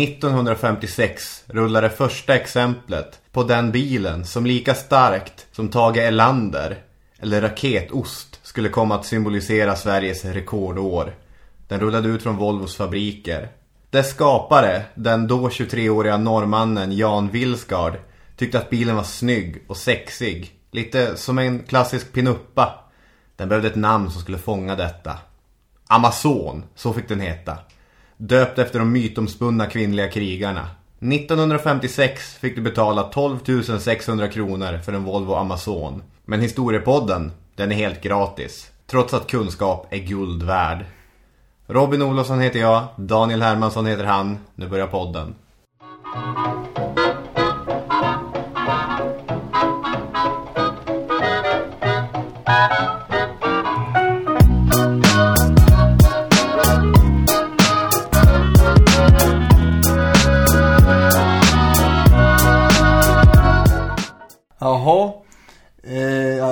1956 rullade första exemplet på den bilen som lika starkt som Tage Elander eller raketost skulle komma att symbolisera Sveriges rekordår. Den rullade ut från Volvos fabriker. Dess skapare, den då 23-åriga norrmannen Jan Vilsgard, tyckte att bilen var snygg och sexig. Lite som en klassisk pinuppa. Den behövde ett namn som skulle fånga detta. Amazon, så fick den heta. Döpt efter de mytomspunna kvinnliga krigarna. 1956 fick du betala 12 600 kronor för en Volvo Amazon. Men historiepodden, den är helt gratis. Trots att kunskap är guld värd. Robin Olofsson heter jag, Daniel Hermansson heter han. Nu börjar podden.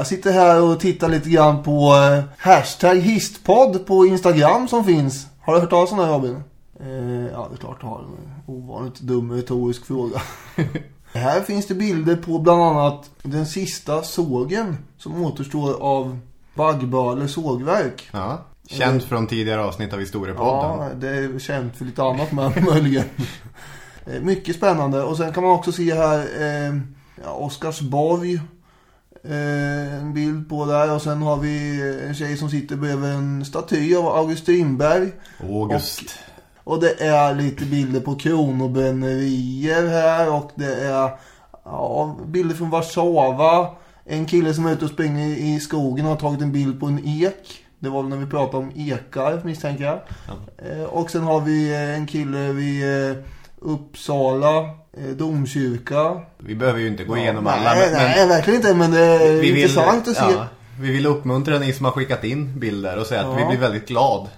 Jag sitter här och tittar lite grann på eh, hashtag histpodd på Instagram som finns. Har du hört talas om det Robin? Eh, ja, det är klart jag har. En ovanligt dum retorisk fråga. här finns det bilder på bland annat den sista sågen som återstår av Baggböle sågverk. Ja, känt från tidigare avsnitt av historiepodden. Ja, det är känt för lite annat men möjligen. Eh, Mycket spännande. Och sen kan man också se här eh. Eh, en bild på där. Och sen har vi en tjej som sitter bredvid en staty av August Strindberg. August. Och, och det är lite bilder på kronobrännerier här. Och det är ja, bilder från Warszawa. En kille som är ute och springer i skogen har tagit en bild på en ek. Det var väl när vi pratade om ekar misstänker jag. Eh, och sen har vi eh, en kille vid eh, Uppsala eh, domkyrka. Vi behöver ju inte gå igenom alla. Nej, men- nej, verkligen inte. Men det är vi vill, intressant att se. ja, vi vill uppmuntra ni som har skickat in bilder och säga att Ja. vi blir väldigt glad.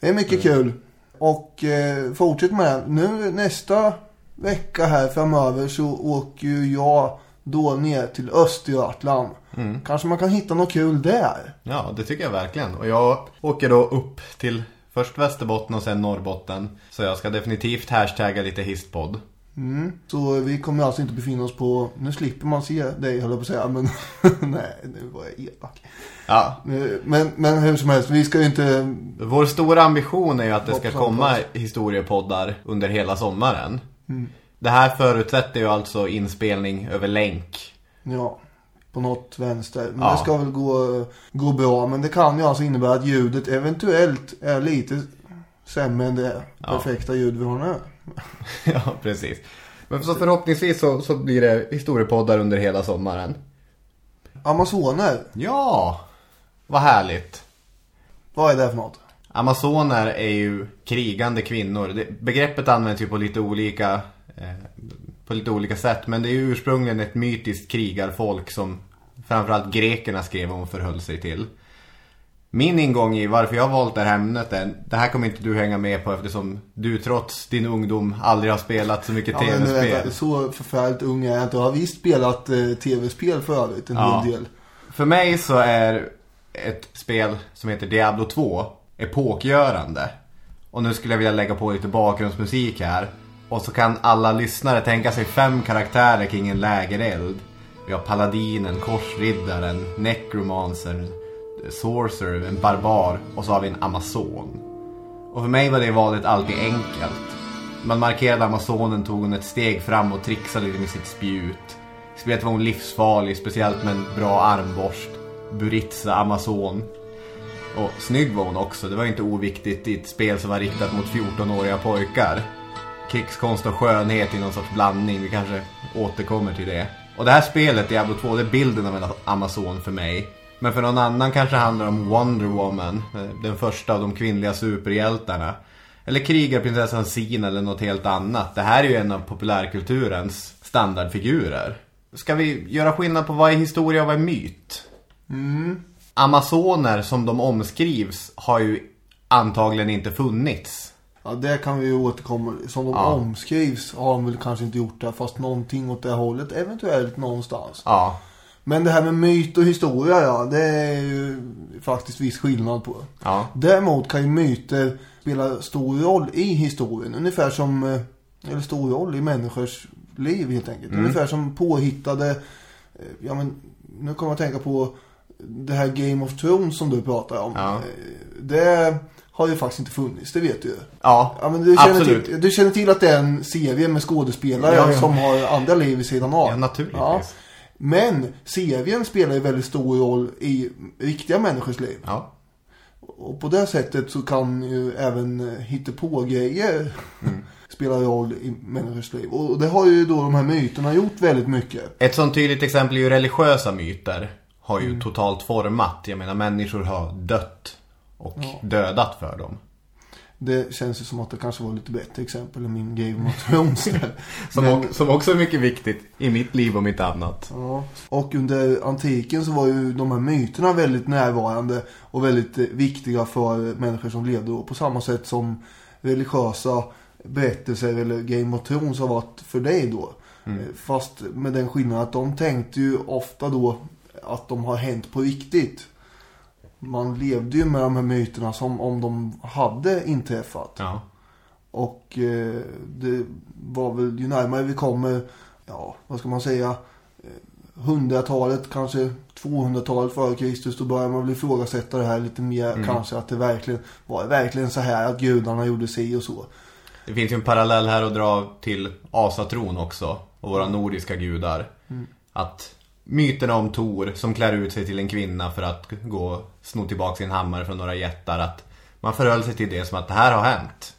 Det är mycket kul. Och eh, fortsätt med det. Nu nästa vecka här framöver så åker ju jag då ner till Östergötland. Mm. Kanske man kan hitta något kul där. Ja, det tycker jag verkligen. Och jag åker då upp till först Västerbotten och sen Norrbotten. Så jag ska definitivt hashtagga lite histpodd. Mm. Så vi kommer alltså inte befinna oss på... Nu slipper man se dig, höll jag på att säga. Men nej, nu var jag elak. Ja, Eh, Men, men hur som helst, vi ska ju inte... vår stora ambition är ju att det ska komma historiepoddar under hela sommaren. Mm. Det här förutsätter ju alltså inspelning över länk. Ja, på något vänster. Men Ja. det ska väl gå, gå bra. Men det kan ju alltså innebära att ljudet eventuellt är lite sämre än det Ja. perfekta ljud vi har nu. ja, precis. Men så förhoppningsvis så, så blir det historiepoddar under hela sommaren. Amazoner, Ja, vad härligt. vad är det för något? Amazoner är ju krigande kvinnor. Det, begreppet används ju på lite olika eh, på lite olika sätt. Men det är ju ursprungligen ett mytiskt krigarfolk som framförallt grekerna skrev om och förhöll sig till. Min ingång i varför jag har valt det här ämnet är, det här kommer inte du hänga med på eftersom du trots din ungdom aldrig har spelat så mycket Ja, tv-spel. så förfärligt ung är jag inte. Jag har visst spelat eh, tv-spel för övrigt en Ja. hel del. För mig så är ett spel som heter Diablo 2 epokgörande. Och nu skulle jag vilja lägga på lite bakgrundsmusik här. Och så kan alla lyssnare tänka sig fem karaktärer kring en lägereld. Vi har paladinen, korsriddaren, necromancern, sorcerer, en barbar och så har vi en amazon. Och för mig var det valet alltid enkelt. Man markerade amazonen tog hon ett steg fram och trixade lite med sitt spjut. I spelet var hon livsfarlig, speciellt med en bra armborst. Buritza Amazon. Och snygg var hon också, det var inte oviktigt i ett spel som var riktat mot 14-åriga pojkar. Krigskonst och skönhet i någon sorts blandning, vi kanske återkommer till det. Och det här spelet, Diablo 2, det är bilden av en Amazon för mig. Men för någon annan kanske handlar om Wonder Woman, eh, den första av de kvinnliga superhjältarna. Eller krigarprinsessan Sin eller något helt annat. Det här är ju en av populärkulturens standardfigurer. Ska vi göra skillnad på vad är historia och vad är myt? Amazoner som de omskrivs har ju antagligen inte funnits. Ja, det kan vi ju återkomma. Som de Ja. omskrivs har de väl kanske inte gjort det. Fast någonting åt det hållet eventuellt någonstans. Ja, Men det här med myt och historia, ja, det är ju faktiskt viss skillnad på. ja, Däremot kan ju myter spela stor roll i historien. Ungefär som, eh, eller stor roll i människors liv helt enkelt. Mm. Ungefär som påhittade, eh, ja men nu kommer jag att tänka på det här Game of Thrones som du pratar om. Ja. Eh, Det har ju faktiskt inte funnits, det vet du ju. ja, Ja, men du, känner absolut. till, du känner till att det är en serie med skådespelare Ja, ja. som har andra liv vid sidan av. Ja, naturligtvis. Ja. Men serien spelar ju väldigt stor roll i riktiga människors liv. Ja, Och på det sättet så kan ju även hittepå-grejer spela roll i människors liv. Och det har ju då de här myterna gjort väldigt mycket. Ett sånt tydligt exempel är ju religiösa myter. Har Mm. ju totalt format. Jag menar människor har dött och dödat för dem. Det känns ju som att det kanske var lite bättre exempel än min Game of Thrones. Som, Men- som också är mycket viktigt i mitt liv om inte annat. Ja. Och under antiken så var ju de här myterna väldigt närvarande och väldigt eh, viktiga för människor som levde då. På samma sätt som religiösa berättelser eller Game of Thrones har varit för dig då. Eh, Fast med den skillnaden att de tänkte ju ofta då att de har hänt på riktigt. Man levde ju med de här myterna som om de hade inträffat. Ja. Och eh, det var väl ju närmare vi kommer, ja vad ska man säga, eh, hundratalet kanske 200-talet före Kristus då börjar man väl ifrågasätta det här lite mer kanske att det verkligen var det verkligen så här att gudarna gjorde sig och så. Det finns ju en parallell här att dra till asatron också. Och våra nordiska gudar. Att myterna om Tor som klär ut sig till en kvinna för att gå och sno tillbaka sin hammare från några jättar. Att man förhöll sig till det som att det här har hänt.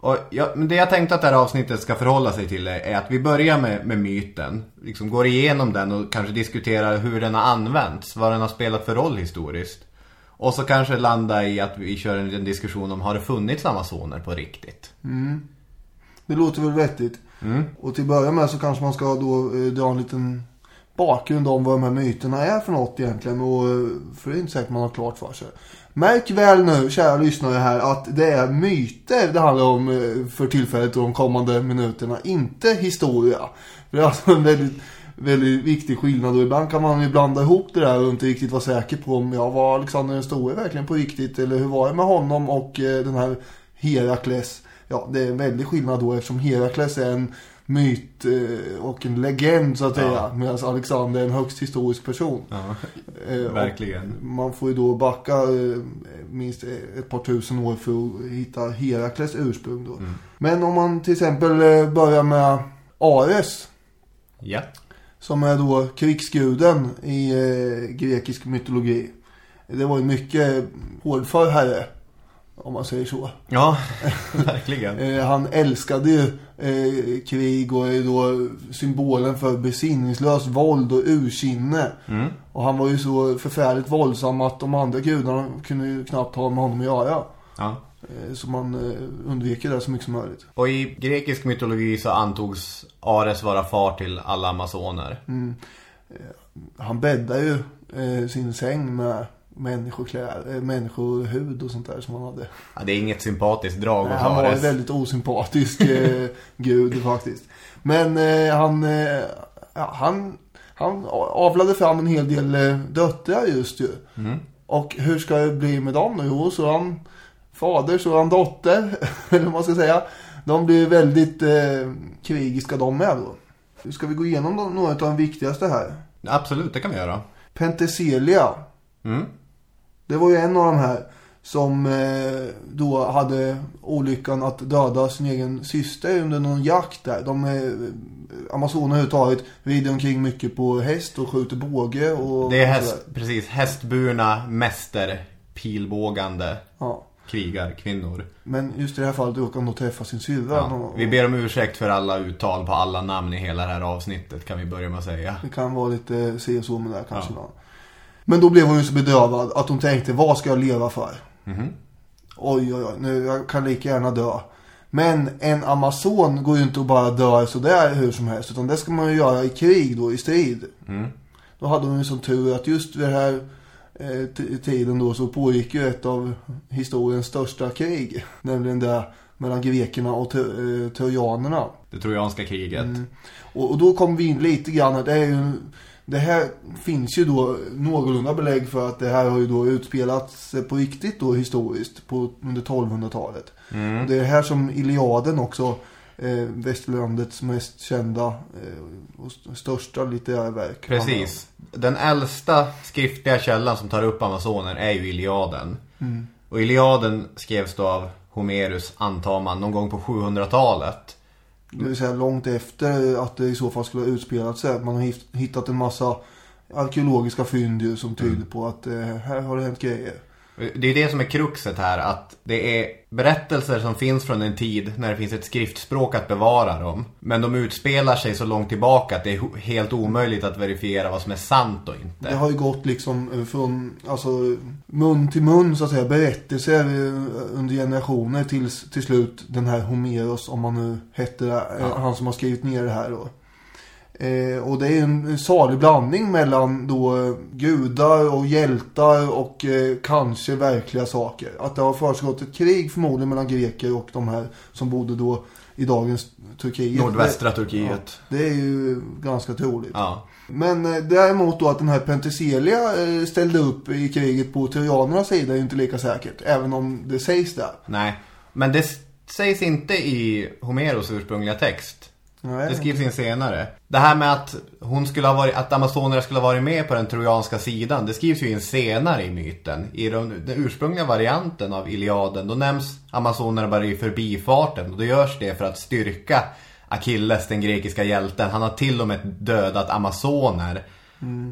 Och jag, men det jag tänkte att det här avsnittet ska förhålla sig till är, att vi börjar med, med myten. Liksom går igenom den och kanske diskuterar hur den har använts. Vad den har spelat för roll historiskt. Och så kanske landa i att vi kör en liten diskussion om har det funnits amazoner på riktigt. Det låter väl vettigt. Och till att börja med så kanske man ska då eh, dra en liten bakgrund om vad de här myterna är för något egentligen. Och, för det är inte säkert man har klart för sig. Märk väl nu, kära lyssnare här, att det är myter det handlar om eh, för tillfället och de kommande minuterna. Inte historia. För det är alltså en väldigt, väldigt viktig skillnad. Och ibland kan man ju blanda ihop det där och inte riktigt vara säker på om ja, var Alexander den store verkligen på riktigt. Eller hur var det med honom och eh, den här Herakles. Ja, det är en väldig skillnad då eftersom Herakles är en myt eh, och en legend så att Ja. säga. Medan Alexander är en högst historisk person. Ja, Eh, och verkligen. Man får ju då backa eh, minst ett par tusen år för att hitta Herakles ursprung då. Mm. Men om man till exempel börjar med Ares. Ja. Som är då krigsguden i grekisk mytologi. Det var ju mycket hårdför herre. Om man säger så. Ja, verkligen. Eh, han älskade ju eh, krig och är då symbolen för besinningslöst våld och ursinne. Mm. Och han var ju så förfärligt våldsam att de andra gudarna kunde ju knappt ha med honom att göra. Ja. Eh, så man eh, undviker det så mycket som möjligt. Och i grekisk mytologi så antogs Ares vara far till alla amazoner. Han bäddar ju eh, sin säng med människokläder, eh, människohud och sånt där som han hade. Ja, det är inget sympatiskt drag Nej, han var en väldigt osympatisk eh, gud faktiskt. Men eh, han, eh, han, han avlade fram en hel del eh, döttrar just ju. Mm. Och hur ska det bli med dem nu? Jo, så han fader, så han dotter, eller vad man ska säga. De blir väldigt eh, krigiska de med då. Nu ska vi gå igenom några av de viktigaste här. Absolut, det kan vi göra. Penteselia. Mm. Det var ju en av de här som eh, då hade olyckan att döda sin egen syster under någon jakt där. De eh, Amazoner överhuvudtaget rider omkring mycket på häst och skjuter båge och Det är häst, precis, hästburna mäster, pilbågande Ja. krigarkvinnor. Men just i det här fallet råkade han då träffa sin syrra. Ja. Och- Vi ber om ursäkt för alla uttal på alla namn i hela det här avsnittet kan vi börja med att säga. Det kan vara lite se och så med det här kanske. Ja. Men då blev hon ju så bedrövad att hon tänkte, vad ska jag leva för? Mhm. Oj, oj, oj, nu jag kan lika gärna dö. Men en Amazon går ju inte att bara dö sådär hur som helst. Utan det ska man ju göra i krig då, i strid. Mm. Då hade hon ju som tur att just vid den här eh, tiden då så pågick ju ett av historiens största krig. Nämligen det mellan grekerna och eh, trojanerna. Det trojanska kriget. Mm. Och, och då kom vi in lite grann det är ju det här finns ju då någorlunda belägg för att det här har ju då utspelats på riktigt då historiskt på, under 1200-talet. Mm. Det är här som Iliaden också eh, västerlandets mest kända eh, och st- största litterära verk. Precis. Den äldsta skriftliga källan som tar upp Amazoner är ju Iliaden. Mm. Och Iliaden skrevs då av Homerus, antar man, någon gång på 700-talet. Det vill säga långt efter att det i så fall skulle ha utspelat sig. Man har hitt- hittat en massa arkeologiska fynd ju som tyder på att eh, här har det hänt grejer. Det är det som är kruxet här, att det är berättelser som finns från en tid när det finns ett skriftspråk att bevara dem. Men de utspelar sig så långt tillbaka att det är helt omöjligt att verifiera vad som är sant och inte. Det har ju gått liksom eh, från alltså, mun till mun så att säga. Berättelser eh, under generationer tills till slut den här Homeros, om man nu hette det, eh, Ja. han som har skrivit ner det här då. Eh, och det är en salig blandning mellan då eh, gudar och hjältar och eh, kanske verkliga saker. Att det har försiggått ett krig förmodligen mellan greker och de här som bodde då i dagens Turkiet. Nordvästra Turkiet. Ja, det är ju ganska troligt. Ja. Men eh, däremot då att den här Penthesilea eh, ställde upp i kriget på trojanernas sida är ju inte lika säkert. Även om det sägs där. Nej. Men det sägs inte i Homeros ursprungliga text. Nej. Det skrivs in senare. Det här med att hon skulle ha varit, att amazonerna skulle ha varit med på den trojanska sidan, det skrivs ju in senare i myten. I de, den ursprungliga varianten av Iliaden, då nämns amazonerna bara i förbifarten. Och då görs det för att styrka Achilles, den grekiska hjälten. Han har till och med dödat amazoner.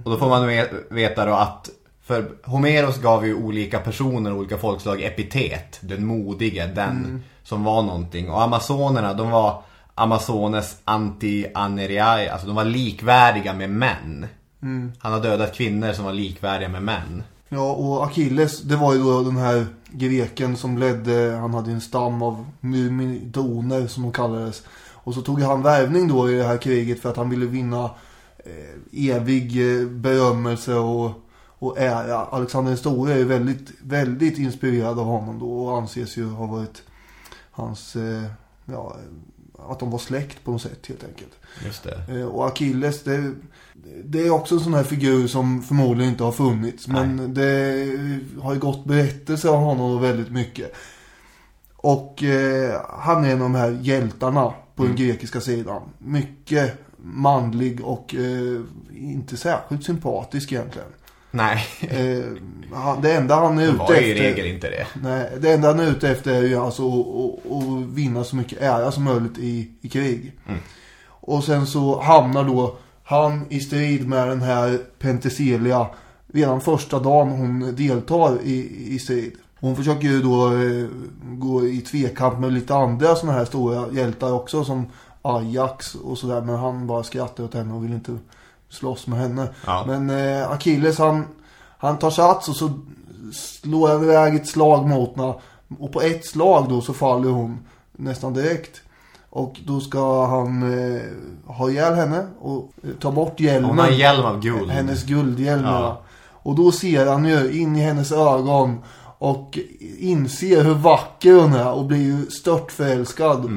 Och då får man ve- veta då att för Homeros gav ju olika personer och olika folkslag epitet. Den modige, den som var någonting. Och amazonerna, de var Amazones anti-aneriai, alltså de var likvärdiga med män. Han har dödat kvinnor som var likvärdiga med män. Ja, och Achilles, det var ju då den här greken som ledde, han hade en stam av myrmidoner som de kallades. Och så tog han värvning då i det här kriget för att han ville vinna eh, evig eh, berömmelse och, och ära. Alexander den store är ju väldigt, väldigt inspirerad av honom då och anses ju ha varit hans, eh, ja, att de var släkt på något sätt helt enkelt. Just det. Eh, Och Achilles, det, det är också en sån här figur som förmodligen inte har funnits. Men det har ju gått berättelser om honom väldigt mycket. Och eh, han är en av de här hjältarna på den grekiska sidan. Mycket manlig och eh, inte särskilt sympatisk egentligen. Nej, Eh, det enda han är det ute var ju i efter... regel inte det. Nej, det enda han är ute efter är ju alltså att, vinna så mycket ära som möjligt i, i krig. Mm. Och sen så hamnar då han i strid med den här Penthesilea redan första dagen hon deltar i, i strid. Hon försöker ju då eh, gå i tvekamp med lite andra sådana här stora hjältar också som Ajax och sådär. Men han bara skrattar åt henne och vill inte slåss med henne. Ja. Men eh, Achilles han, han tar sats och så slår han iväg ett slag mot henne. Och på ett slag då så faller hon nästan direkt. Och då ska han eh, ha ihjäl henne och eh, ta bort hjälmen. Hon har en hjälm av guld. Hennes guldhjälm. Ja. Och då ser han ju in i hennes ögon och inser hur vacker hon är och blir ju stört förälskad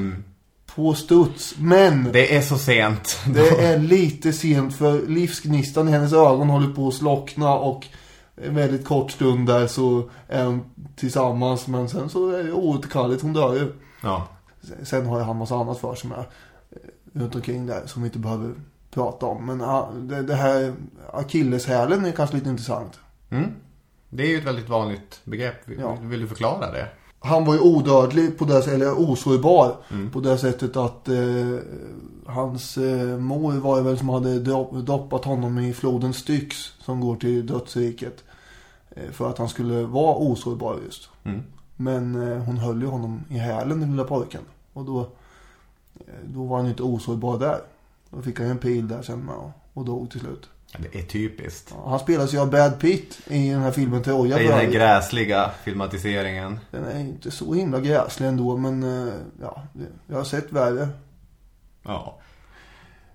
på studs. Men. Det är så sent. det är lite sent för livsgnistan i hennes ögon håller på att slockna och en väldigt kort stund där så är de tillsammans men sen så är det oåterkalleligt, hon dör ju. Ja. Sen har ju han massa annat för sig med eh, runt omkring där som vi inte behöver prata om. Men ah, det, det här akilleshälen är kanske lite intressant. Mm. Det är ju ett väldigt vanligt begrepp. Vill, Ja. vill du förklara det? Han var ju odödlig på det sättet, eller osårbar Mm. på det sättet att eh, hans eh, mor var väl som hade dop- doppat honom i floden Styx som går till dödsriket. Eh, för att han skulle vara osårbar just. Mm. Men eh, hon höll ju honom i hälen den lilla pojken. Och då, eh, då var han ju inte osårbar där. Då fick han ju en pil där sen och, och dog till slut. Det är typiskt. Han spelas ju av Brad Pitt i den här filmen. Det är för den här gräsliga filmatiseringen. Den är inte så himla gräslig ändå men eh, ja, det- jag har sett värre. Ja.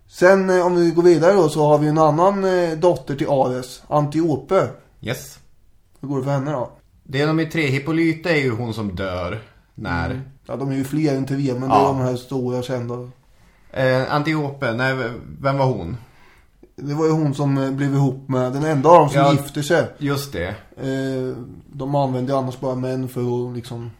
Sen eh, om vi går vidare då så har vi en annan eh, dotter till Ares, Antiope. Yes. Hur går det för henne då? Det är de i tre. Hippolyta är ju hon som dör när Mm. Ja, de är ju fler än tre, men det Ja. är de här stora kända. Eh, Antiope, nej, vem var hon? Det var ju hon som eh, blev ihop med den enda av dem som Ja. gifter sig. Just det. Eh, de använde annars bara män för att liksom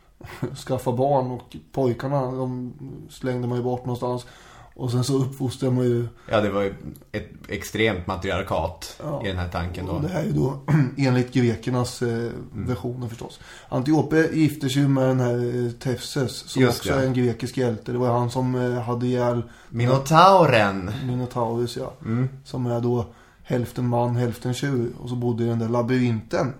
skaffa barn och pojkarna de slängde man ju bort någonstans. Och sen så uppfostrade man ju, Ja, det var ju ett extremt matriarkat Ja. i den här tanken då. och det här är ju då enligt grekernas eh, versioner förstås. Antiope gifter sig med den här eh, Tefses som Just också det. är en grekisk hjälte. Det var han som eh, hade ihjäl Minotauren. Minotaurus ja. Mm. Som är då hälften man, hälften tjur. Och så bodde i den där labyrinten.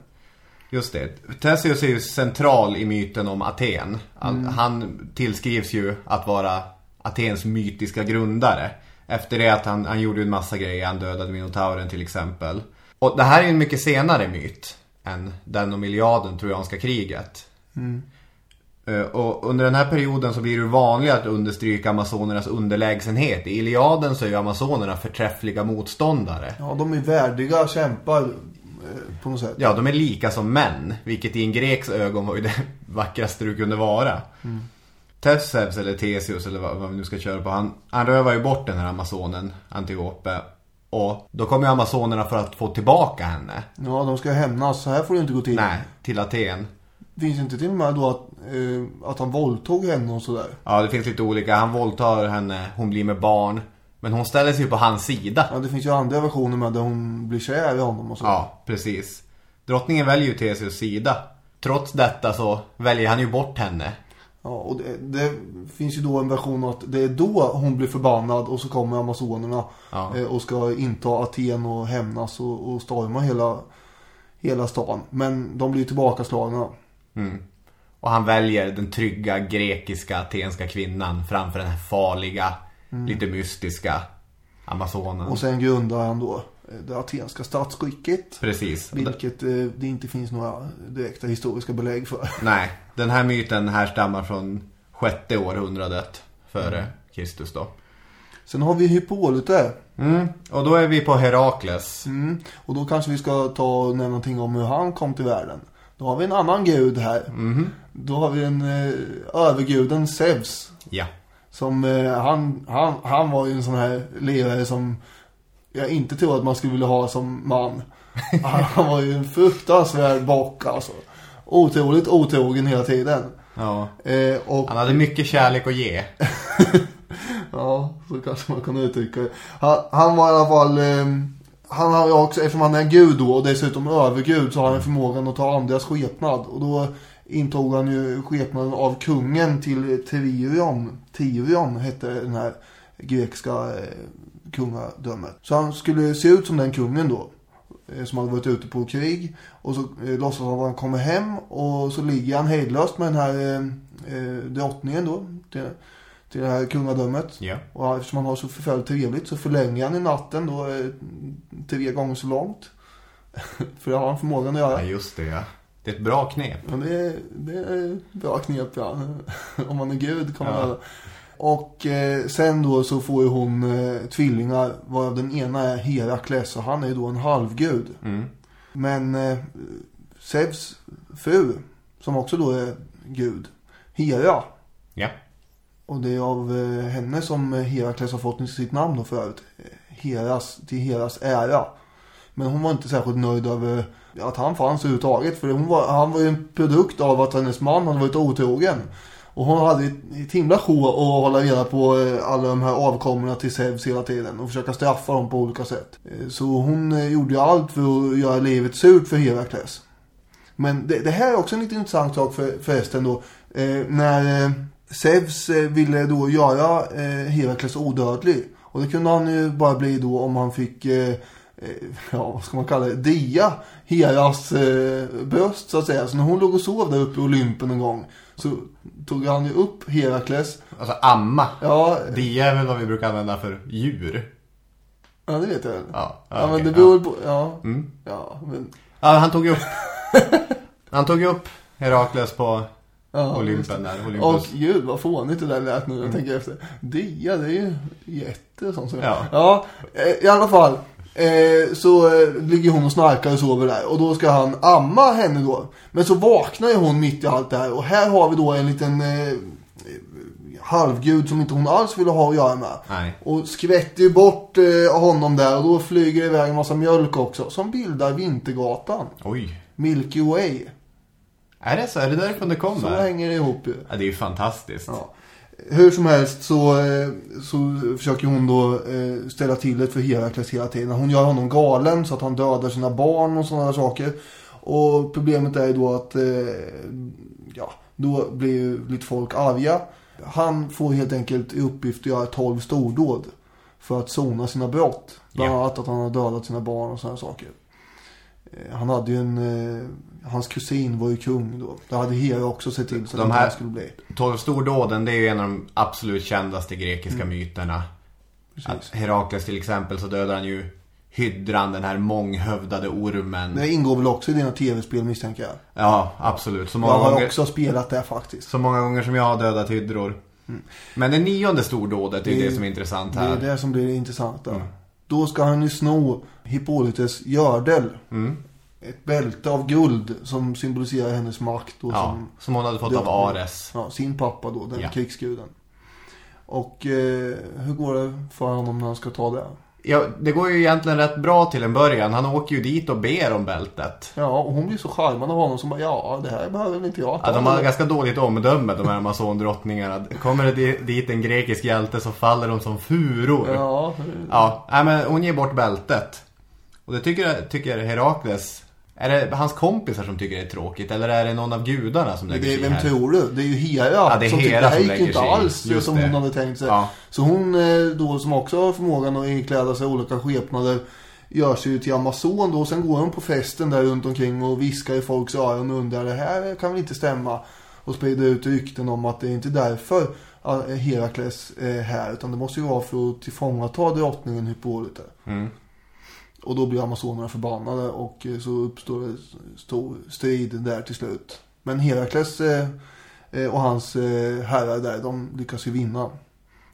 Just det. Theseus är ju central i myten om Aten. All- Han tillskrivs ju att vara Atens mytiska grundare. Efter det att han, han gjorde en massa grejer. Han dödade Minotauren till exempel. Och det här är en mycket senare myt än den om Iliaden, trojanska kriget. Eh, Och under den här perioden så blir det vanligt att understryka amazonernas underlägsenhet. I Iliaden så är ju amazonerna förträffliga motståndare. Ja, de är värdiga kämpar eh, på något sätt. Ja, de är lika som män. Vilket i en greks ögon var ju det vackraste du kunde vara. Theseus eller Theseus eller vad, vad vi nu ska köra på. Han, han rövar ju bort den här amazonen, Antiope. Och då kommer ju amazonerna för att få tillbaka henne. Ja, de ska hämnas. Så här får det inte gå till. Nej, till Aten. Finns inte till och med då att, eh, att han våldtog henne och sådär? Ja, det finns lite olika. Han våldtar henne, hon blir med barn. Men hon ställer sig ju på hans sida. Ja, det finns ju andra versioner med där hon blir kär i honom och så. Ja, precis. Drottningen väljer ju Theseus sida. Trots detta så väljer han ju bort henne. Ja, och det, det finns ju då en version att det är då hon blir förbannad och så kommer amazonerna Ja. eh, och ska inta Aten och hämnas och, och storma hela, hela stan. Men de blir tillbakaslagna. Mm. Och han väljer den trygga grekiska atenska kvinnan framför den här farliga, lite mystiska amazonen. Och sen grundar han då det atenska statsskicket. Precis. Vilket eh, det inte finns några direkta historiska belägg för. Nej, den här myten härstammar från sjätte århundradet före Kristus då. Sen har vi Hippolyte. Mm. Och då är vi på Herakles. Mm. Och då kanske vi ska ta och nämna någonting om hur han kom till världen. Då har vi en annan gud här. Då har vi en eh, överguden Zeus. Ja. Som eh, han, han, han var ju en sån här ledare som jag inte tror att man skulle vilja ha som man. Han var ju en fruktansvärd bock alltså. Otroligt otrogen hela tiden. ja. Eh, och Han hade mycket kärlek att ge. Ja, så kanske man kan uttrycka det. Han, han var i alla fall... Eh, han har ju också, eftersom han är gud då och dessutom övergud så har han förmågan att ta andras skepnad. Och då intog han ju skepnaden av kungen till Tyrion. Tyrion hette den här grekiska eh, kungadömet. Så han skulle se ut som den kungen då. eh, Som hade varit ute på krig. Och så eh, låtsas han att han kommer hem. Och så ligger han hejdlöst med den här eh, eh, drottningen då. Till, till det här kungadömet. Ja. Och eftersom han har så förfärligt trevligt så förlänger han i natten då eh, tre gånger så långt. För det har han förmågan att Ja, göra. just det ja. Det är ett bra knep. Men det är, det är bra knep ja. Om man är gud kan man Ja. Och eh, sen då så får ju hon eh, tvillingar varav den ena är Herakles och han är ju då en halvgud. Mm. Men eh, Zeus fru, som också då är gud, Hera. Ja. Och det är av eh, henne som Herakles har fått sitt namn då förut. Heras, till Heras ära. Men hon var inte särskilt nöjd över att han fanns överhuvudtaget. För hon var, han var ju en produkt av att hennes man hade varit otrogen. Och hon hade ett, himla sjå att hålla reda på eh, alla de här avkommorna till Zeus hela tiden. Och försöka straffa dem på olika sätt. Eh, så hon eh, gjorde ju allt för att göra livet surt för Herakles. Men det, det här är också en lite intressant sak för, förresten då. Eh, när eh, Zeus ville då göra eh, Herakles odödlig. Och det kunde han ju bara bli då om han fick, eh, eh, ja vad ska man kalla det, dia Heras eh, bröst så att säga. Så när hon låg och sov där uppe i Olympen en gång. Så tog han ju upp Herakles. Alltså amma. Ja, Det är väl vad vi brukar använda för djur. ja det vet jag. Ja, Ja, ja, men det beror på, ja. Mm. Ja, men, Ja, han tog ju upp Han tog ju upp Herakles på ja, Olympen där, Och Olympus. gud vad fånigt det där lät nu, jag tänker efter. Dia, det är ju jätte och sånt. Så. Ja. ja, eh, i alla fall. Eh, så eh, ligger hon och snarkar och sover där. Och då ska han amma henne då. Men så vaknar ju hon mitt i allt det här. Och här har vi då en liten eh, halvgud som inte hon alls ville ha att göra med. Nej. Och skvätter ju bort eh, honom där. Och då flyger det iväg en massa mjölk också. Som bildar Vintergatan. Oj. Milky Way. Är det så? Är det därifrån det Så kommer? hänger det ihop ju. Ja, det är ju fantastiskt. Ja. Hur som helst så, eh, så försöker hon då eh, ställa till det för Herakles hela tiden. Hon gör honom galen så att han dödar sina barn och sådana saker. Och problemet är ju då att eh, ja, då blir ju lite folk arga. Han får helt enkelt i uppgift att göra 12 stordåd för att sona sina brott. Bland annat att han har dödat sina barn och sådana saker. Han hade ju en, hans kusin var ju kung då. Det hade Hera också sett till så De att det här- skulle bli. Tolv stordåden, det är ju en av de absolut kändaste Mm. grekiska myterna. Att Herakles till exempel så dödar han ju Hydran, den här månghövdade ormen. Det ingår väl också i dina tv-spel misstänker jag. Ja, absolut. Så Jag många, har gånger, också spelat det faktiskt. så många gånger som jag har dödat hydror. Men det nionde stordådet är Det- det som är intressant Det här. är det som blir intressant där. Då ska han ju sno Hippolytes gördel. Mm. Ett bälte av guld som symboliserar hennes makt. Och Ja, som, som hon hade fått av Ares. ja, sin pappa då, den Ja. krigsguden. Och eh, hur går det för honom när han ska ta det? Ja, det går ju egentligen rätt bra till en början. Han åker ju dit och ber om bältet. Ja, och hon blir så charmad av honom som bara, ja, det här behöver väl inte jag ta. Ja, de har ganska dåligt omdöme de här Amazondrottningarna. Kommer det di- dit en grekisk hjälte så faller de som furor. Ja, Ja, nej, men hon ger bort bältet. Och det tycker, tycker Herakles... Är det hans kompisar som tycker det är tråkigt? Eller är det någon av gudarna som lägger det, sig vem här? tror du? Det är ju Hera Ja, det är som tycker Hera det här gick inte alls Just som det. hon hade tänkt sig. Ja. Så hon eh, då som också har förmågan att ikläda sig olika skepnader gör sig ju till Amazon då. Och sen går hon på festen där runt omkring och viskar i folks öron och undrar det här kan väl inte stämma. Och sprider ut rykten om att det är inte därför att Herakles är här. Utan det måste ju vara för att tillfångata drottningen Hippolyte. Mm. Och då blir amazonerna förbannade och eh, så uppstår det stor strid där till slut. Men Herakles eh, eh, och hans herrar där, de lyckas ju vinna.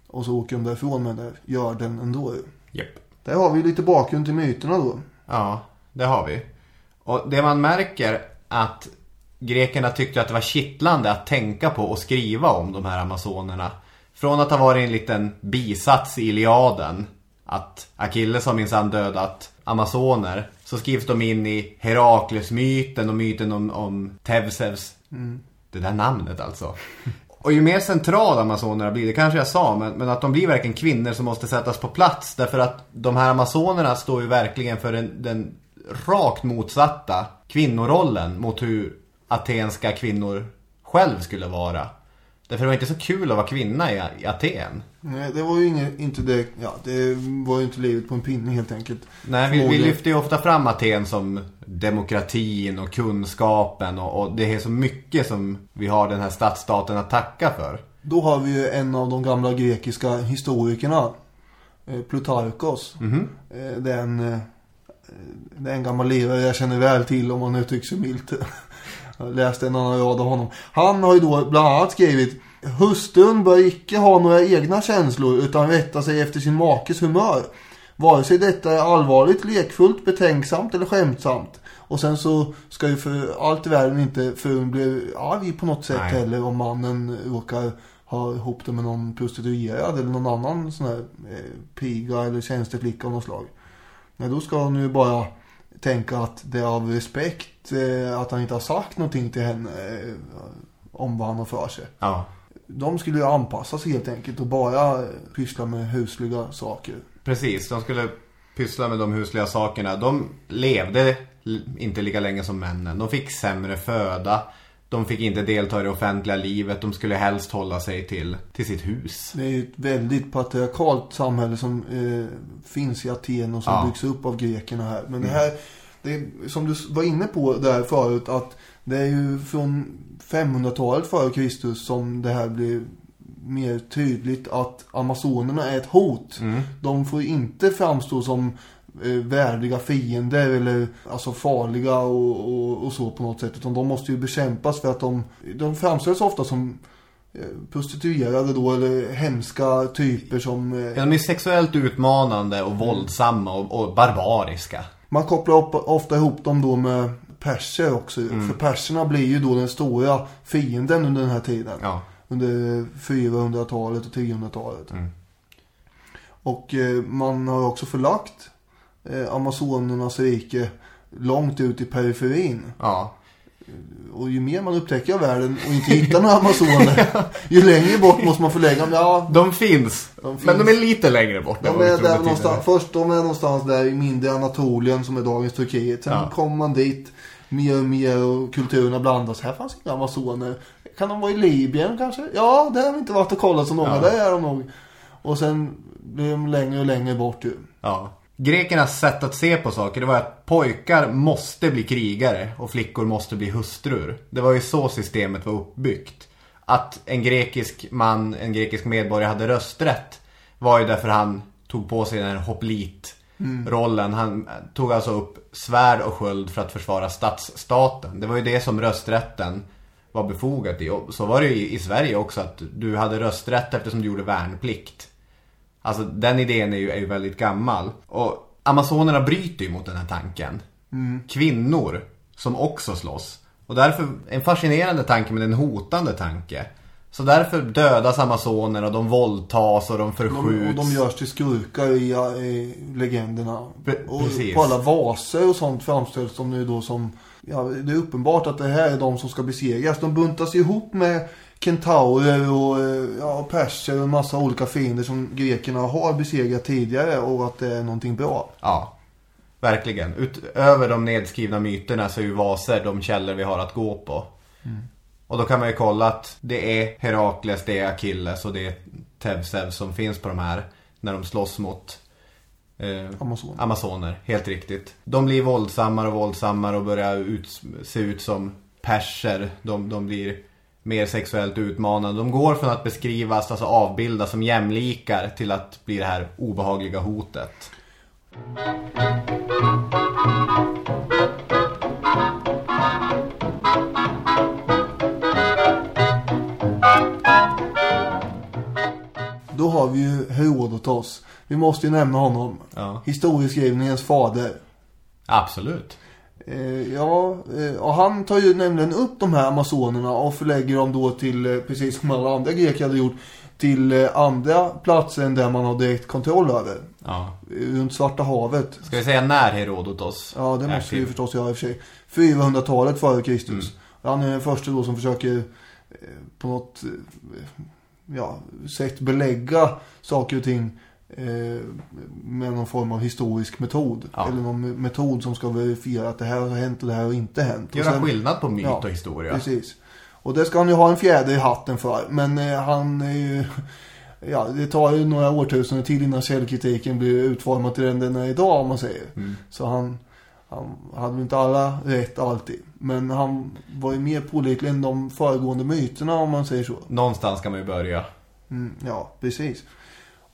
Och så åker de därifrån men det gör den ändå. Japp. Där har vi lite bakgrund till myterna då. Ja, det har vi. Och det man märker att grekerna tyckte att det var kittlande att tänka på och skriva om de här amazonerna. Från att ha varit en liten bisats i Iliaden, att Achilles har minsann dödat amazoner, så skrivs de in i Herakles-myten och myten om, om Tevsevs. Det där namnet alltså. Och ju mer centrala amazonerna blir, det kanske jag sa, men, men att de blir verkligen kvinnor som måste sättas på plats. Därför att de här amazonerna står ju verkligen för den, den rakt motsatta kvinnorollen mot hur atenska kvinnor själv skulle vara. Därför det var inte så kul att vara kvinna i, i Aten. Nej, det var ju inget, inte det, ja, det var ju inte livet på en pinne helt enkelt. Nej, vi, vi lyfter ju ofta fram Aten som demokratin och kunskapen och, och det är så mycket som vi har den här stadsstaten att tacka för. Då har vi ju en av de gamla grekiska historikerna. eh, Plutarkos. Eh, Det är en, eh, det är en gammal lirare jag känner väl till om man uttrycker sig milt. Jag läste en annan rad av honom. Han har ju då bland annat skrivit Hustrun bör icke ha några egna känslor utan rätta sig efter sin makes humör. Vare sig detta är allvarligt, lekfullt, betänksamt eller skämtsamt. Och sen så ska ju för allt i världen inte frun bli arg på något sätt Nej. heller om mannen råkar ha ihop det med någon prostituerad eller någon annan sån här eh, piga eller tjänsteflicka av något slag. Nej, då ska hon ju bara tänka att det är av respekt eh, att han inte har sagt någonting till henne eh, om vad han har för sig. Ja, De skulle ju anpassa sig helt enkelt och bara eh, pyssla med husliga saker. precis. De skulle pyssla med de husliga sakerna. De levde inte lika länge som männen. De fick sämre föda. De fick inte delta i det offentliga livet. De skulle helst hålla sig till, till sitt hus. Det är ju ett väldigt patriarkalt samhälle som eh, finns i Aten och som Ja. byggs upp av grekerna här. Men det här, det är, som du var inne på där förut, att det är ju från 500-talet före Kristus som det här blir mer tydligt att amazonerna är ett hot. De får inte framstå som eh, värdiga fiender eller alltså farliga och, och, och så på något sätt. Utan de måste ju bekämpas för att de, de framställs ofta som eh, prostituerade då eller hemska typer som eh, Ja, de är sexuellt utmanande och våldsamma och, och barbariska. man kopplar upp, ofta ihop dem då med perser också. För perserna blir ju då den stora fienden under den här tiden. Ja. Under 400-talet och 300-talet. Mm. Och eh, man har också förlagt eh, Amazonernas rike långt ut i periferin. Ja. Och ju mer man upptäcker av världen och inte hittar några amazoner, ju längre bort måste man förlägga dem. Ja, De finns, De finns. men de är lite längre bort. de är där någonstans, först de är någonstans där i mindre Anatolien som är dagens Turkiet. Sen Ja. kommer man dit mer och mer och kulturerna blandas. Här fanns inga amazoner. Kan de vara i Libyen kanske? Ja, där har vi inte varit och kollat så många. Ja. Där är de nog. Och sen blir de längre och längre bort ju. Ja. Grekernas sätt att se på saker det var att pojkar måste bli krigare och flickor måste bli hustrur. Det var ju så systemet var uppbyggt. Att en grekisk man, en grekisk medborgare hade rösträtt var ju därför han tog på sig den här hoplite-rollen. Han tog alltså upp svärd och sköld för att försvara stadsstaten. Det var ju det som rösträtten var befogat i. Och så var det ju i Sverige också att du hade rösträtt eftersom du gjorde värnplikt. Alltså den idén är ju, är ju väldigt gammal. Och Amazonerna bryter ju mot den här tanken. Kvinnor som också slåss. Och därför en fascinerande tanke men en hotande tanke. Så därför dödas Amazoner och de våldtas och de De, förskjuts. och de görs till skurkar i, i legenderna. Pre- och precis. på alla vaser och sånt framställs de nu då som... Ja, det är uppenbart att det här är de som ska besegras. De buntas ihop med kentaurer och eh, ja, perser och en massa olika fiender som grekerna har besegrat tidigare och att det är någonting bra. Ja, verkligen. Utöver de nedskrivna myterna så är ju vaser de källor vi har att gå på. Och då kan man ju kolla att det är Herakles, det är Achilles och det är Tevsev som finns på de här när de slåss mot eh, Amazon. Amazoner. Helt riktigt. De blir våldsammare och våldsammare och börjar ut, se ut som perser. De, de blir mer sexuellt utmanande. De går från att beskrivas, alltså avbildas som jämlikar till att bli det här obehagliga hotet. Då har vi ju Herodotos. Vi måste ju nämna honom. Ja. Historieskrivningens fader. Absolut. Eh, ja, eh, och han tar ju nämligen upp de här amazonerna och förlägger dem då till, eh, precis som alla andra greker hade gjort, till andra platser än där man har direkt kontroll över. Ja. Runt Svarta havet. Ska vi säga när Herodotos Ja, det måste vi förstås göra i och för sig. 400-talet före Kristus. Han är den första då som försöker på något ja, sätt belägga saker och ting med någon form av historisk metod. Ja. Eller någon metod som ska verifiera att det här har hänt och det här har inte hänt. Göra sen- skillnad på myt Ja, och historia. Precis. Och det ska han ju ha en fjäder i hatten för. Men eh, han är ju... Ja, det tar ju några årtusenden till innan källkritiken blir utformad till den den är idag om man säger. Mm. Så han, han hade inte alla rätt alltid. Men han var ju mer pålitlig än de föregående myterna om man säger så. Någonstans ska man ju börja. Mm, ja, precis.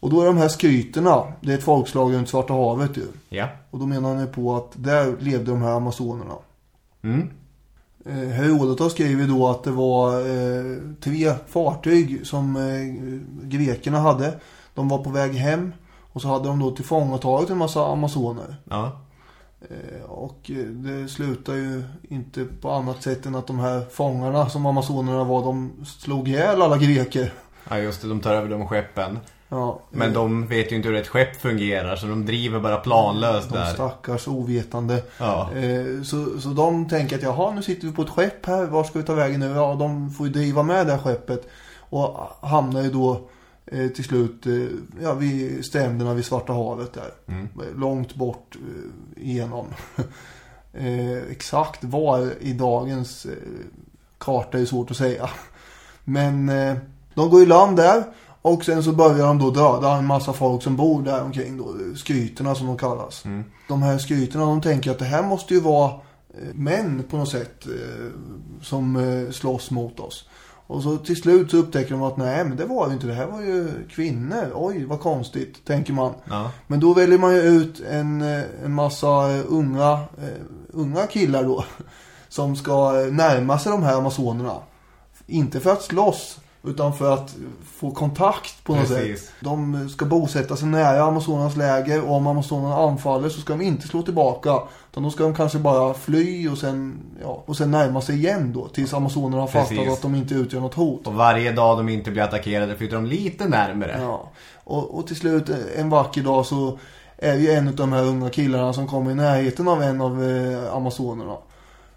Och då är de här skryterna, det är ett folkslag runt Svarta havet ju. Ja. Och då menar han ju på att där levde de här amazonerna. Mm. Eh, Herodotos skriver då att det var eh, tre fartyg som eh, grekerna hade. De var på väg hem och så hade de då tillfångatagit en massa amazoner. Ja. Eh, och eh, det slutar ju inte på annat sätt än att de här fångarna som amazonerna var, de slog ihjäl alla greker. ja, just det. De tar över de skeppen. Ja, Men eh, de vet ju inte hur ett skepp fungerar så de driver bara planlöst de där. stackars ovetande. Ja. Eh, så, så de tänker att jaha, nu sitter vi på ett skepp här, var ska vi ta vägen nu? Ja, de får ju driva med det här skeppet. Och hamnar ju då eh, till slut eh, ja, vid stränderna vid Svarta havet där. Mm. Långt bort igenom. exakt var i dagens karta är svårt att säga. Men de går i land där. Och sen så börjar de då döda en massa folk som bor där omkring då. Skryterna som de kallas. Mm. De här skryterna de tänker att det här måste ju vara eh, män på något sätt eh, som eh, slåss mot oss. Och så till slut så upptäcker de att nej men det var ju inte det här var ju kvinnor. Oj vad konstigt tänker man. Ja. Men då väljer man ju ut en, en massa unga, unga killar då. Som ska närma sig de här amazonerna. Inte för att slåss. Utan för att få kontakt på något Precis. sätt. De ska bosätta sig nära Amazonas läger och om Amazonerna anfaller så ska de inte slå tillbaka. Utan då ska de kanske bara fly och sen, ja, och sen närma sig igen då. Tills Amazonerna har fattat att de inte utgör något hot. Och varje dag de inte blir attackerade flyttar de lite närmare. Ja. Och, och till slut en vacker dag så är ju en av de här unga killarna som kommer i närheten av en av eh, Amazonerna.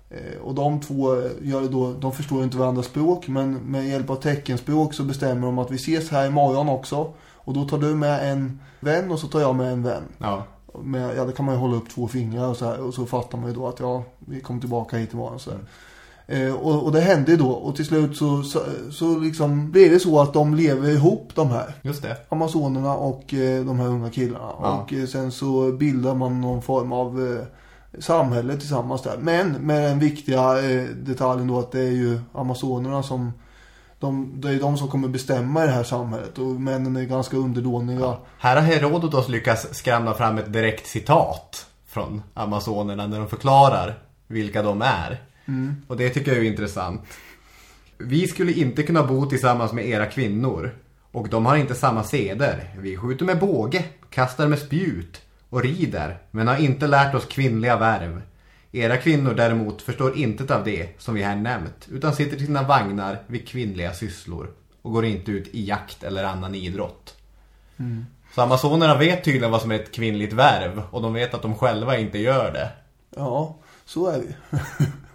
Eh, och de två eh, gör då, de förstår inte varandras språk men med hjälp av teckenspråk så bestämmer de att vi ses här imorgon också. Och då tar du med en vän och så tar jag med en vän. Ja. Med, ja, det kan man ju hålla upp två fingrar och så här. Och så fattar man ju då att ja, vi kommer tillbaka hit imorgon. Så här. Eh, och, och det hände ju då. Och till slut så, så, så liksom blir det så att de lever ihop de här. Just det. Amazonerna och eh, de här unga killarna. Ja. Och eh, sen så bildar man någon form av eh, samhälle tillsammans där. Men med den viktiga eh, detaljen då att det är ju Amazonerna som de, det är de som kommer bestämma i det här samhället. Och männen är ganska underdåniga. Här har Herodotos lyckats skramla fram ett direkt citat från Amazonerna när de förklarar vilka de är. Och det tycker jag är intressant. Vi skulle inte kunna bo tillsammans med era kvinnor. Och de har inte samma seder. Vi skjuter med båge, kastar med spjut och rider. Men har inte lärt oss kvinnliga värv. Era kvinnor däremot förstår intet av det som vi här nämnt. Utan sitter i sina vagnar vid kvinnliga sysslor. Och går inte ut i jakt eller annan idrott. Så amazonerna vet tydligen vad som är ett kvinnligt värv. Och de vet att de själva inte gör det. Ja, så är det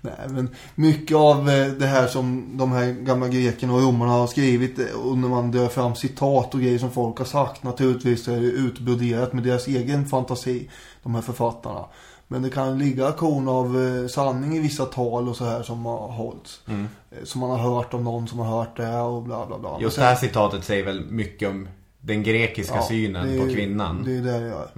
Nej, men mycket av eh, det här som de här gamla grekerna och romarna har skrivit eh, och när man drar fram citat och grejer som folk har sagt naturligtvis är det utbroderat med deras egen fantasi, de här författarna. Men det kan ligga korn av eh, sanning i vissa tal och så här som har hållits. Eh, Som man har hört om någon som har hört det och bla bla bla. Just det här citatet säger väl mycket om den grekiska ja, synen är- på kvinnan. Det är det det gör.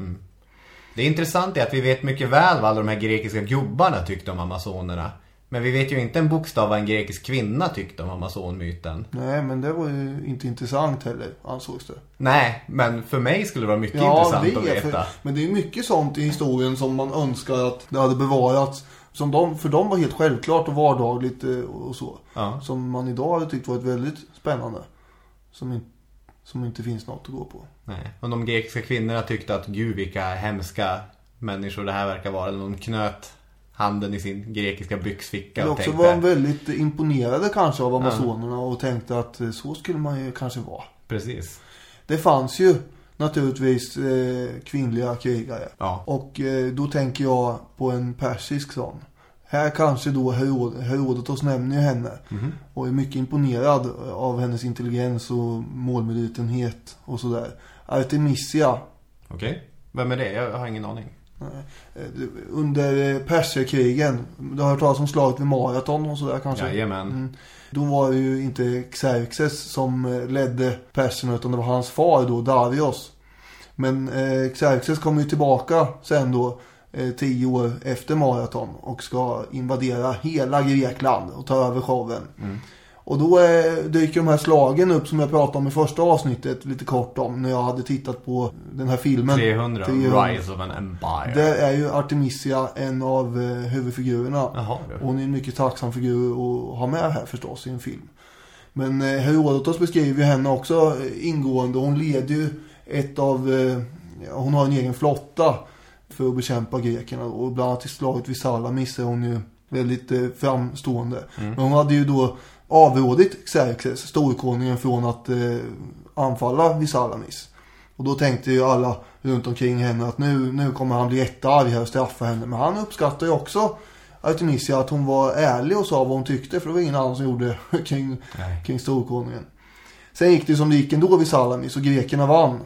Det är intressant är att vi vet mycket väl vad alla de här grekiska gubbarna tyckte om amazonerna. Men vi vet ju inte en bokstav vad en grekisk kvinna tyckte om amazonmyten. Nej, men det var ju inte intressant heller, ansågs det. Nej, men för mig skulle det vara mycket intressant det att veta. För, men det är mycket sånt i historien som man önskar att det hade bevarats. Som de, för dem var helt självklart och vardagligt eh, och så. Ja. Som man idag hade tyckt varit väldigt spännande. Som, in, som inte finns något att gå på. Nej. Och de grekiska kvinnorna tyckte att gud vilka hemska människor det här verkar vara. De knöt handen i sin grekiska byxficka Men och också tänkte... var de väldigt imponerade kanske av Amazonerna och tänkte att eh, så skulle man ju kanske vara. Precis. Det fanns ju naturligtvis eh, kvinnliga krigare. Ja. Och eh, då tänker jag på en persisk sån. Här kanske då Herod Herodotos nämner ju henne. Mhm. Och är mycket imponerad av hennes intelligens och målmedvetenhet och sådär. Artemisia. Okej. Vem är det? Jag har ingen aning. eh, Under eh, perserkrigen. Du har hört talas om slaget vid Maraton och sådär kanske? Jajamän. Mm. Då var det ju inte Xerxes som eh, ledde perserna utan det var hans far då, Darius. Men eh, Xerxes kommer ju tillbaka sen då eh, tio år efter maraton och ska invadera hela Grekland och ta över showen. Och då eh, dyker de här slagen upp som jag pratade om i första avsnittet lite kort om när jag hade tittat på den här filmen. 300, 300. Rise of an Empire. Där är ju Artemisia en av eh, huvudfigurerna. Jaha, hon är en mycket tacksam figur att ha med här förstås i en film. Men eh, Herodotos beskriver ju henne också eh, ingående. Hon leder ju ett av, eh, hon har en egen flotta för att bekämpa grekerna. Och bland annat i slaget vid Salamis är hon ju väldigt eh, framstående. Men hon hade ju då avrådit Xerxes, storkonungen, från att eh, anfalla vid Salamis. Och då tänkte ju alla runt omkring henne att nu, nu kommer han bli jättearg här och straffa henne. Men han uppskattar ju också Artemisia att hon var ärlig och sa vad hon tyckte. För det var ingen annan som gjorde kring, Nej. kring storkonungen. Sen gick det som det gick ändå vid Salamis och grekerna vann.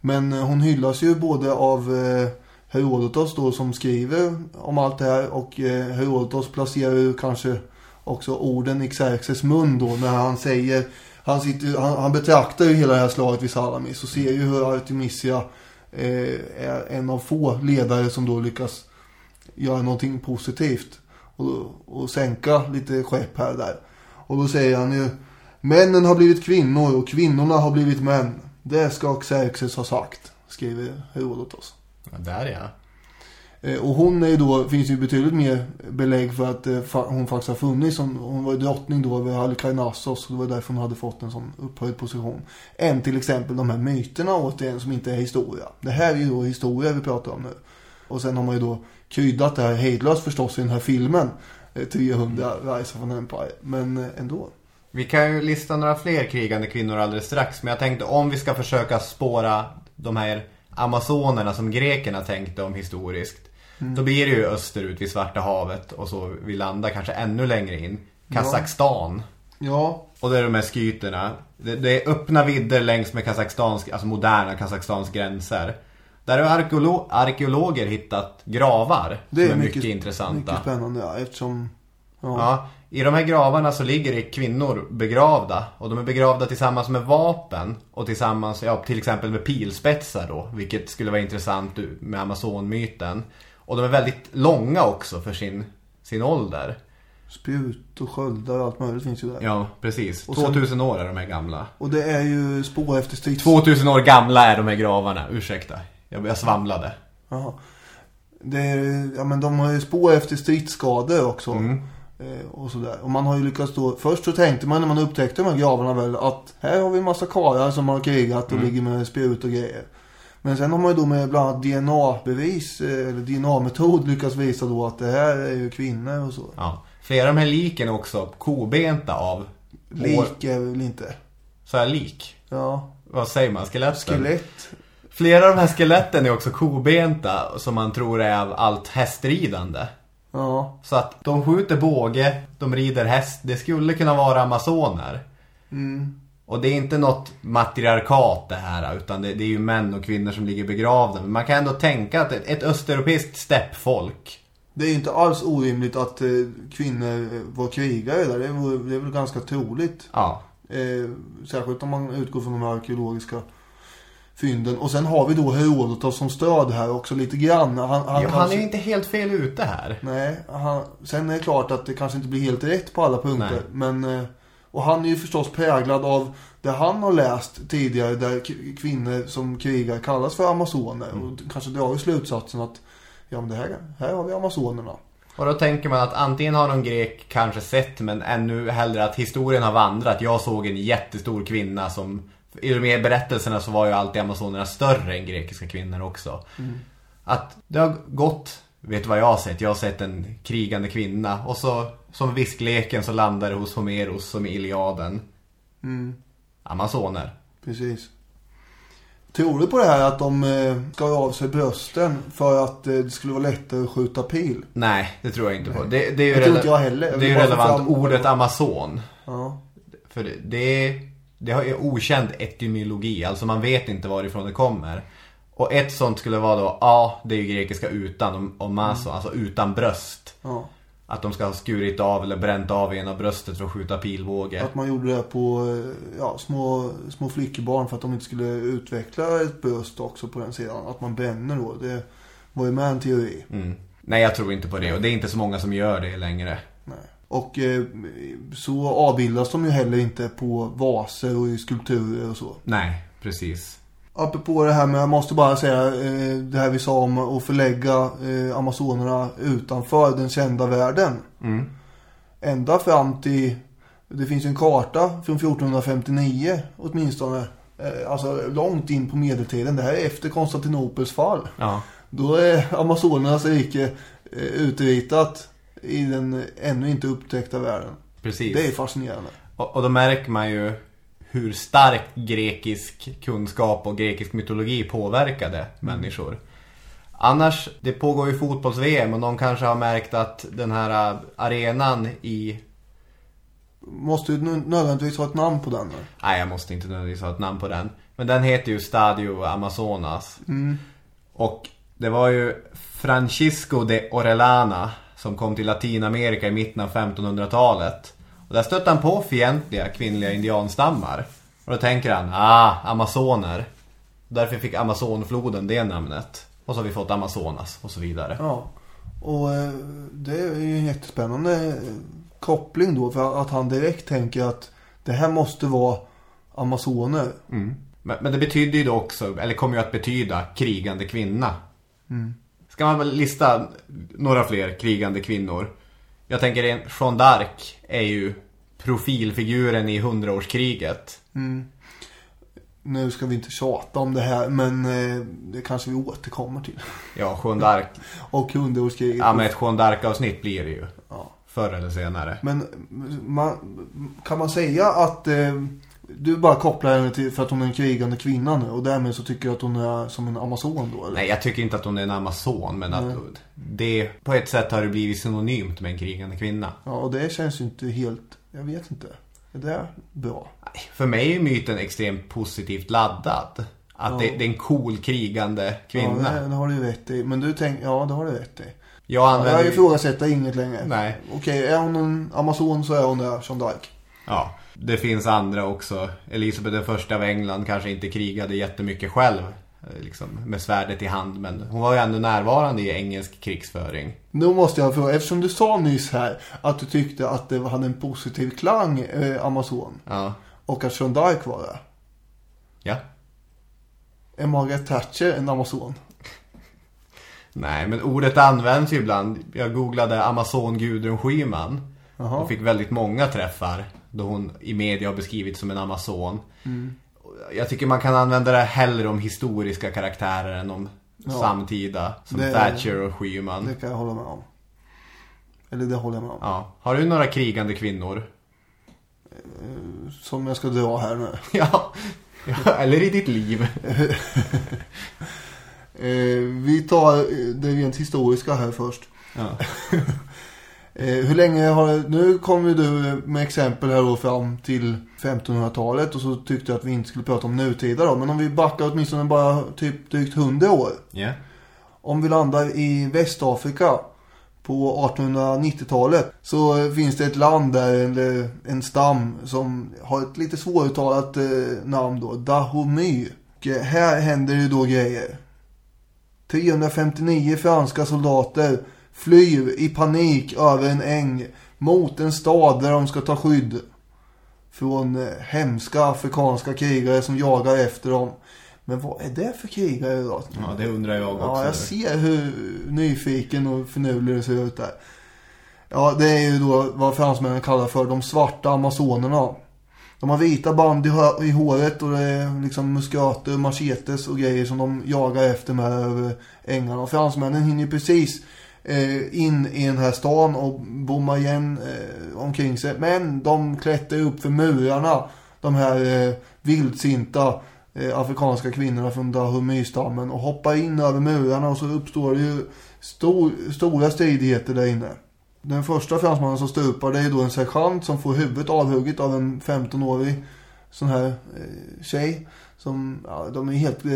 Men eh, hon hyllas ju både av eh, Herodotos då som skriver om allt det här. Och eh, Herodotos placerar ju kanske också orden i Xerxes mun då när han säger han, sitter, han, han betraktar ju hela det här slaget vid Salamis och ser ju hur Artemisia eh, är en av få ledare som då lyckas göra någonting positivt och, och sänka lite skepp här och där. Och då säger han ju Männen har blivit kvinnor och kvinnorna har blivit män. Det ska Xerxes ha sagt, skriver Herodotos. Ja, där ja. Eh, och hon är ju då, finns ju betydligt mer belägg för att eh, hon faktiskt har funnits. Hon, hon var ju drottning då över Halikarnassos och det var därför hon hade fått en sån upphöjd position. Än till exempel de här myterna återigen som inte är historia. Det här är ju då historia vi pratar om nu. Och sen har man ju då kryddat det här hejdlöst förstås i den här filmen. Eh, 300 Rise of an Empire. Men ändå. Vi kan ju lista några fler krigande kvinnor alldeles strax. Men jag tänkte om vi ska försöka spåra de här amazonerna som grekerna tänkte om historiskt. Då blir det ju österut vid Svarta havet och så vi landar kanske ännu längre in. Kazakstan. Ja, Och det är de här skyterna. Det, det är öppna vidder längs med Kazakstans, alltså moderna Kazakstans gränser. Där har arkeolo- arkeologer hittat gravar det är, som är mycket, mycket, intressanta. Mycket spännande ja, eftersom... Ja. Ja, I de här gravarna så ligger det kvinnor begravda. Och de är begravda tillsammans med vapen. Och tillsammans, ja till exempel med pilspetsar då. Vilket skulle vara intressant med Amazonmyten. Och de är väldigt långa också för sin, sin ålder. Spjut och sköldar och allt möjligt finns ju där. Ja, precis. Och sen- 2000 år är de här gamla. Och det är ju spår efter strids... 2000 år gamla är de här gravarna, ursäkta. Jag, jag svamlade. Jaha. Det är, ja men de har ju spår efter stridsskador också. Mm. Eh, och sådär. Och man har ju lyckats då, först så tänkte man när man upptäckte de här gravarna väl att här har vi en massa karlar som har krigat och Mm. ligger med spjut och grejer. Men sen har man ju då med bland annat DNA-bevis, eh, eller DNA-metod lyckats visa då att det här är ju kvinnor och så. Ja. Flera av de här liken är också kobenta av Lik är väl inte. Så här lik. Ja, Vad säger man? Skeletten? skelett. Flera av de här skeletten är också kobenta som man tror är av allt hästridande. Ja. Så att de skjuter båge, de rider häst. Det skulle kunna vara amazoner. Mm. Och det är inte något matriarkat det här utan det, det är ju män och kvinnor som ligger begravda. Men man kan ändå tänka att ett, ett östeuropeiskt steppfolk. Det är ju inte alls orimligt att eh, kvinnor eh, var krigare där. Det är, det är väl ganska troligt. Ja, Eh, särskilt om man utgår från de här arkeologiska fynden. Och sen har vi då Herodotos som stöd här också lite grann. Han, han, han, han är kanske- ju inte helt fel ute här. Nej, han, sen är det klart att det kanske inte blir helt rätt på alla punkter. Nej. Men, eh, och han är ju förstås präglad av det han har läst tidigare där kvinnor som krigar kallas för amazoner. Och kanske drar ju slutsatsen att ja men det här, här har vi amazonerna. Och då tänker man att antingen har någon grek kanske sett men ännu hellre att historien har vandrat. Jag såg en jättestor kvinna som i de här berättelserna så var ju alltid amazonerna större än grekiska kvinnor också. Att det har gått, vet du vad jag har sett? Jag har sett en krigande kvinna och så som viskleken så landar det hos Homeros som i Iliaden. Mm, Amazoner. precis. Tror du på det här att de eh, skar av sig brösten för att eh, det skulle vara lättare att skjuta pil? Nej, det tror jag inte på. Det, det är ju Jag tror inte jag heller. Det är ju relevant. Ordet amazon. Ja. För det, det, det har ju okänd etymologi, alltså man vet inte varifrån det kommer. Och ett sånt skulle vara då, ja, det är ju grekiska utan, och, och maso, alltså utan bröst. ja. Att de ska ha skurit av eller bränt av ena bröstet för att skjuta pilbåge. Att man gjorde det på eh, ja, små, små flickebarn för att de inte skulle utveckla ett bröst också på den sidan. Att man bränner då. Det var ju med en teori. Mm. Nej, jag tror inte på det och det är inte så många som gör det längre. Nej. Och eh, så avbildas de ju heller inte på vaser och i skulpturer och så. Nej, precis. Apropå det här med, jag måste bara säga eh, det här vi sa om att förlägga eh, Amazonerna utanför den kända världen. Mm. Ända fram till, det finns en karta från 1459 åtminstone. Eh, alltså långt in på medeltiden. Det här är efter Konstantinopels fall. Ja. Då är Amazonernas rike eh, utritat i den ännu inte upptäckta världen. Precis. Det är fascinerande. Och, och då märker man ju hur starkt grekisk kunskap och grekisk mytologi påverkade människor. Annars, det pågår ju fotbolls-VM och någon kanske har märkt att den här äh, arenan i... Måste nö- nödvändigtvis ha ett namn på den. här. Nej, jag måste inte nödvändigtvis ha ett namn på den. Men den heter ju Stadio Amazonas. Och det var ju Francisco de Orellana som kom till Latinamerika i mitten av 1500-talet. Och där stötte han på fientliga kvinnliga indianstammar. Och då tänker han, ah, amazoner. Därför fick Amazonfloden det namnet. Och så har vi fått Amazonas och så vidare. Ja. Och eh, det är ju en jättespännande eh, koppling då. För att han direkt tänker att det här måste vara Amazoner. Mm. Men, men det betyder ju då också, eller kommer ju att betyda krigande kvinna. Ska man lista några fler krigande kvinnor? Jag tänker Jeanne d'Arc är ju profilfiguren i hundraårskriget. Nu ska vi inte tjata om det här, men eh, det kanske vi återkommer till. Ja, Jeanne d'Arc. Och hundraårskriget. Ja, men ett Jeanne d'Arc-avsnitt blir det ju. Ja. Förr eller senare. Men man, kan man säga att eh, du bara kopplar henne till för att hon är en krigande kvinna nu och därmed så tycker du att hon är som en amazon då? Eller? Nej, jag tycker inte att hon är en amazon, men att det på ett sätt har det blivit synonymt med en krigande kvinna. Ja, och det känns ju inte helt, jag vet inte. Är det bra? Nej, För mig är myten extremt positivt laddad. Att det, det är en cool krigande kvinna. Ja, det, det har du ju rätt i. Men du tänker, ja det har du rätt i. Jag använder Jag ifrågasätter inget längre. Nej. Okej, är hon en amazon så är hon det, Jeanne d'Arc. Ja, det finns andra också. Elisabeth den första av England kanske inte krigade jättemycket själv. eh, Liksom, med svärdet i hand. Men hon var ju ändå närvarande i engelsk krigsföring. Nu måste jag fråga, eftersom du sa nyss här att du tyckte att det hade en positiv klang, eh, Amazon. Ja. Och att Jeanne d'Arc var det. Ja. Är Margaret Thatcher en Amazon? Nej, men ordet används ju ibland. Jag googlade Amazon Gudrun Schyman. Jaha. Och fick väldigt många träffar. Då hon i media har beskrivits som en Amazon. Jag tycker man kan använda det hellre om historiska karaktärer än om Ja. samtida. Som Det- Thatcher och Schyman. Det kan jag hålla med om. Eller det håller jag med om. Ja. Har du några krigande kvinnor? Som jag ska dra här nu. ja. ja. Eller i ditt liv. Eh, vi tar eh, det rent historiska här först. Ja. Eh, hur länge har... Nu kommer du med exempel här då fram till 1500-talet och så tyckte jag att vi inte skulle prata om nutida då. Men om vi backar åtminstone bara typ drygt 100 år. Ja. Om vi landar i Västafrika på 1890-talet så finns det ett land där, eller en stam som har ett lite svåruttalat eh, namn då, Dahomey. Och här händer ju då grejer. 359 franska soldater flyr i panik över en äng mot en stad där de ska ta skydd från eh, hemska afrikanska krigare som jagar efter dem. Men vad är det för krigare då? ja, det undrar jag också. Ja, jag ser hur nyfiken och finurlig det ser ut där. Ja, det är ju då vad fransmännen kallar för de svarta amazonerna. De har vita band i, håret och det är liksom muskater, machetes och grejer som de jagar efter med över ängarna. Och fransmännen hinner ju precis Eh, in i den här stan och bomma igen eh, omkring sig. Men de klättrar upp för murarna, de här eh, vildsinta eh, afrikanska kvinnorna från Dahomey-stammen och hoppar in över murarna och så uppstår det ju stor, stora stridigheter där inne. Den första fransmannen som stupar det är då en sergeant som får huvudet avhugget av en 15-årig sån här eh, tjej. Som, ja, de är helt, eh,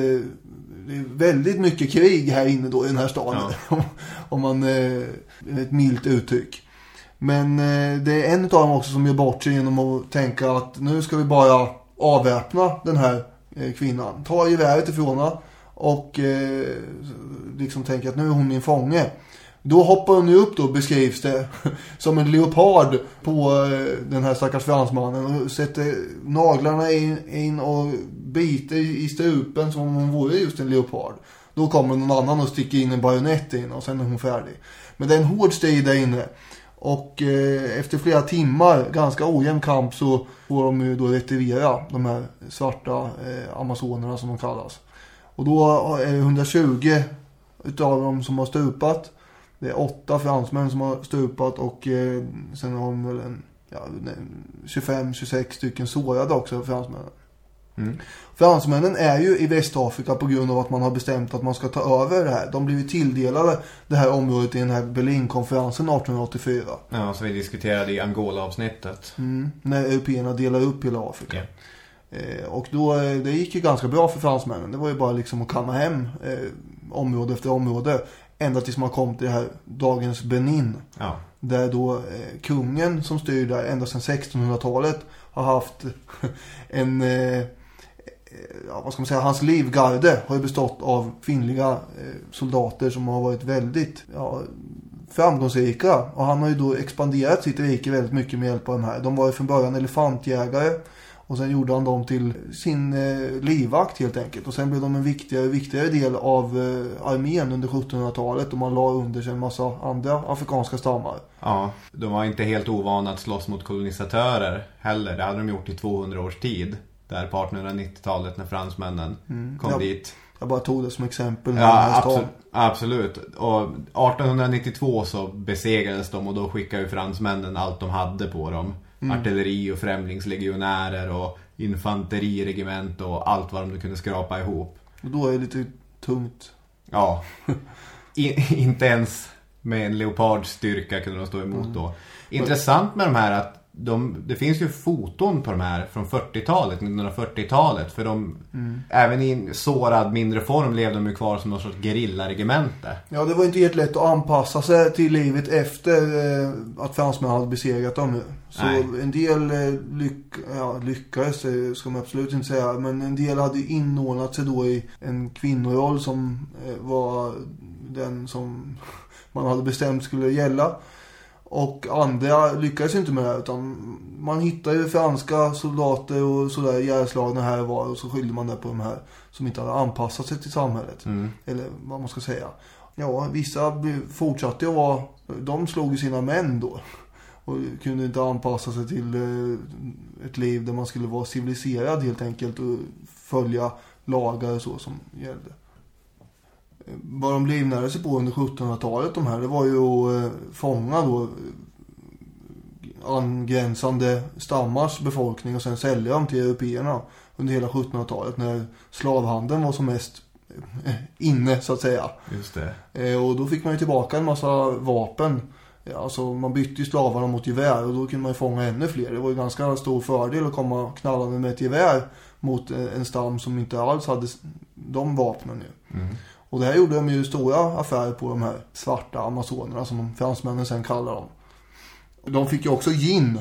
det är väldigt mycket krig här inne då i den här staden. om, om man, eh, ett milt uttryck. Men eh, det är en av dem också som gör bort sig genom att tänka att nu ska vi bara avväpna den här eh, kvinnan. Ta geväret ifrån henne och eh, liksom tänka att nu är hon min fånge. Då hoppar hon ju upp då beskrivs det som en leopard på eh, den här stackars fransmannen och sätter naglarna in, in och biter i strupen som om hon vore just en leopard. Då kommer någon annan och sticker in en bajonett in och sen är hon färdig. Men det är en hård strid där inne. Och eh, efter flera timmar, ganska ojämn kamp, så får de ju då retirera de här svarta eh, amazonerna som de kallas. Och då är det 120 utav dem som har stupat. Det är åtta fransmän som har stupat och eh, sen har de väl en, ja, 25-26 stycken sårade också, fransmännen. Mm. Fransmännen är ju i Västafrika på grund av att man har bestämt att man ska ta över det här. De blev ju tilldelade det här området i den här Berlinkonferensen 1884. Ja, som vi diskuterade i Angola-avsnittet. Mm, när européerna delar upp hela Afrika. Ja. Eh, och då, eh, det gick ju ganska bra för fransmännen. Det var ju bara liksom att kamma hem eh, område efter område. Ända tills man kom till det här dagens Benin. Ja. Där då eh, kungen som styr där ända sedan 1600-talet har haft en, eh, eh, ja, vad ska man säga, hans livgarde har ju bestått av kvinnliga soldater som har varit väldigt ja, framgångsrika. Och han har ju då expanderat sitt rike väldigt mycket med hjälp av de här. De var ju från början elefantjägare Och sen gjorde han dem till sin eh, livvakt helt enkelt. Och sen blev de en viktigare, viktigare del av eh, armén under 1700-talet. Och man la under sig en massa andra afrikanska stammar. Ja, de var inte helt ovana att slåss mot kolonisatörer heller. Det hade de gjort i 200 års tid. Där på 1890-talet när fransmännen kom Ja. dit. Jag bara tog det som exempel. Ja, absolut, absolut. Och 1892 så besegrades de och då skickade ju fransmännen allt de hade på dem. Artilleri och främlingslegionärer och infanteriregement och allt vad de kunde skrapa ihop. Och då är det lite tungt. Ja, I, inte ens med en leopards styrka kunde de stå emot då. Intressant med de här att de, det finns ju foton på de här från 40-talet, 1940-talet. För de, även i en sårad mindre form levde de ju kvar som någon sorts gerillaregemente. Ja, det var inte helt lätt att anpassa sig till livet efter eh, att fransmännen hade besegrat dem. Så Nej. en del eh, lyck ja, lyckades, eh, ska man absolut inte säga. Men en del hade inordnat sig då i en kvinnoroll som eh, var den som man hade bestämt skulle gälla. Och andra lyckades inte med det utan man hittade ju franska soldater och sådär ihjälslagna här och var och så skyllde man det på de här som inte hade anpassat sig till samhället. Eller vad man ska säga. Ja, vissa fortsatte att vara, de slog ju sina män då. Och kunde inte anpassa sig till eh, ett liv där man skulle vara civiliserad helt enkelt och följa lagar och så som gällde. Vad de livnärde sig på under 1700-talet de här, det var ju att eh, fånga då angränsande stammars befolkning och sen sälja dem till européerna under hela 1700-talet när slavhandeln var som mest eh, inne så att säga. Just det. Eh, Och då fick man ju tillbaka en massa vapen. Alltså man bytte ju slavarna mot gevär och då kunde man ju fånga ännu fler. Det var ju ganska stor fördel att komma knallande med ett gevär mot en stam som inte alls hade de vapnen ju. Och det här gjorde de ju stora affärer på de här svarta amazonerna som fransmännen sen kallar dem. De fick ju också gin.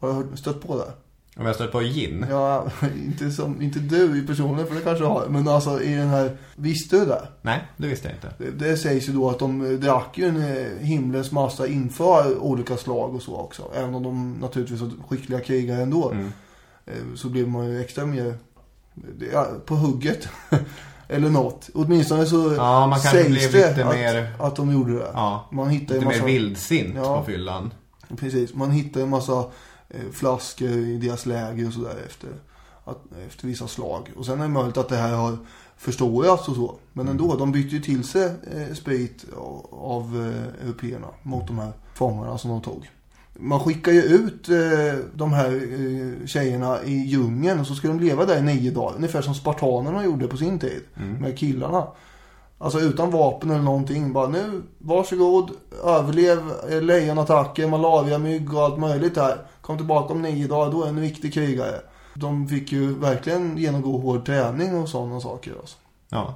Har du stött på det? Om jag stött på gin? Ja, inte, som, inte du i personen för det kanske har. Men alltså i den här, visste du det? Nej, det visste jag inte. Det, det sägs ju då att de eh, drack ju en eh, himlens massa inför olika slag och så också. Även om de naturligtvis var skickliga krigare ändå. Mm. Eh, Så blev man ju extra mer ja, på hugget. Eller något. Åtminstone så Ja, man kanske sägs blev det lite att, mer- att de gjorde det. Ja, Man hittar lite massa... mer vildsint Ja. på fyllan. Precis, man hittar en massa eh, flaskor i deras läger och sådär efter, att, efter vissa slag. Och sen är det möjligt att det här har förstorats och så. Men ändå, de bytte ju till sig eh, sprit av, av eh, européerna mot de här fångarna som de tog. Man skickar ju ut eh, de här eh, tjejerna i djungeln och så ska de leva där i nio dagar. Ungefär som spartanerna gjorde på sin tid med killarna. Alltså utan vapen eller någonting. Bara nu, varsågod, överlev lejonattacker, malariamygg och allt möjligt här. Kom tillbaka om nio dagar, då är en viktig krigare. De fick ju verkligen genomgå hård träning och sådana saker. Alltså. Ja,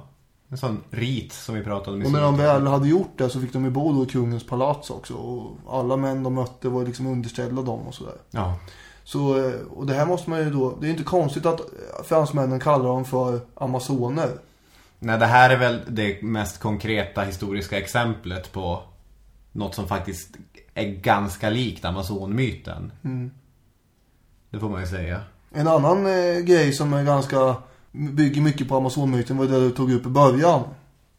en sån rit som vi pratade om Och när de väl hade gjort det så fick de ju bo då i kungens palats också. Och alla män de mötte var liksom underställda dem och sådär. Ja, Så, eh, och det här måste man ju då, det är inte konstigt att fransmännen kallar dem för amazoner. Nej, det här är väl det mest konkreta historiska exemplet på något som faktiskt är ganska likt Amazonmyten. Mm. Det får man ju säga. En annan eh, grej som är ganska, bygger mycket på Amazonmyten var det du tog upp i början.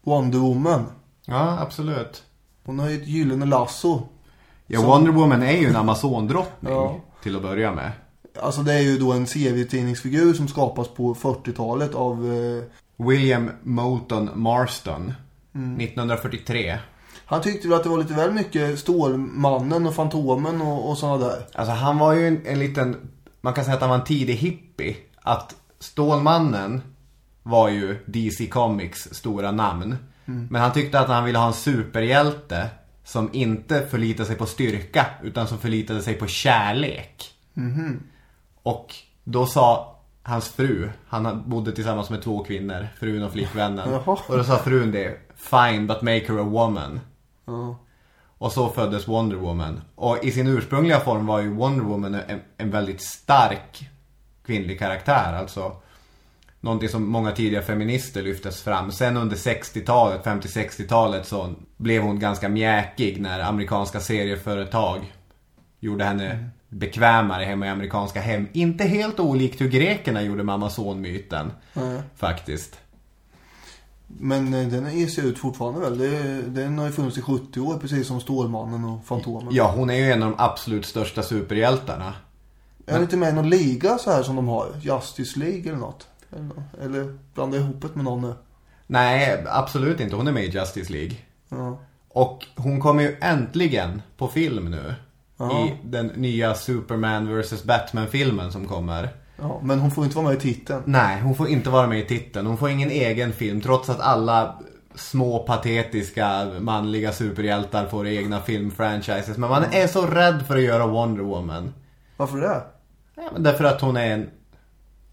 Wonder Woman. Ja, absolut. Hon har ju ett gyllene lasso. Ja, Som- Wonder Woman är ju en Amazondrottning Ja. till att börja med. Alltså det är ju då en serietidningsfigur som skapas på 40-talet av... Eh, William Moulton Marston. Mm. 1943. han tyckte väl att det var lite väl mycket Stålmannen och Fantomen och, och sådana där. Alltså han var ju en, en liten, man kan säga att han var en tidig hippie. Att Stålmannen var ju DC Comics stora namn. Men han tyckte att han ville ha en superhjälte som inte förlitade sig på styrka utan som förlitade sig på kärlek. Och då sa hans fru, han bodde tillsammans med två kvinnor, frun och flickvännen. Och då sa frun det, fine but make her a woman. Och så föddes Wonder Woman. Och i sin ursprungliga form var ju Wonder Woman en, en väldigt stark kvinnlig karaktär. Alltså någonting som många tidiga feminister lyftes fram. Sen under 60-talet, 50-60-talet så blev hon ganska mjäkig när amerikanska serieföretag gjorde henne bekvämare hemma i amerikanska hem. Inte helt olikt hur grekerna gjorde med Amazonmyten. Nej. Faktiskt. Men eh, den är- ser ut fortfarande väl. Den har ju funnits i 70 år, precis som Stålmannen och Fantomen. Ja, hon är ju en av de absolut största superhjältarna. Är det inte med i någon liga så här som de har? Justice League eller något? Eller, eller blandar jag ihop det med någon nu? Nej, absolut inte. Hon är med i Justice League. Ja. Och hon kommer ju äntligen på film nu. Ja. I den nya Superman vs Batman-filmen som kommer. ja. Men hon får inte vara med i titeln. Nej, hon får inte vara med i titeln. Hon får ingen egen film trots att alla små patetiska manliga superhjältar får egna filmfranchises. Men man är så rädd för att göra Wonder Woman. Varför det? Ja, men därför att hon är en,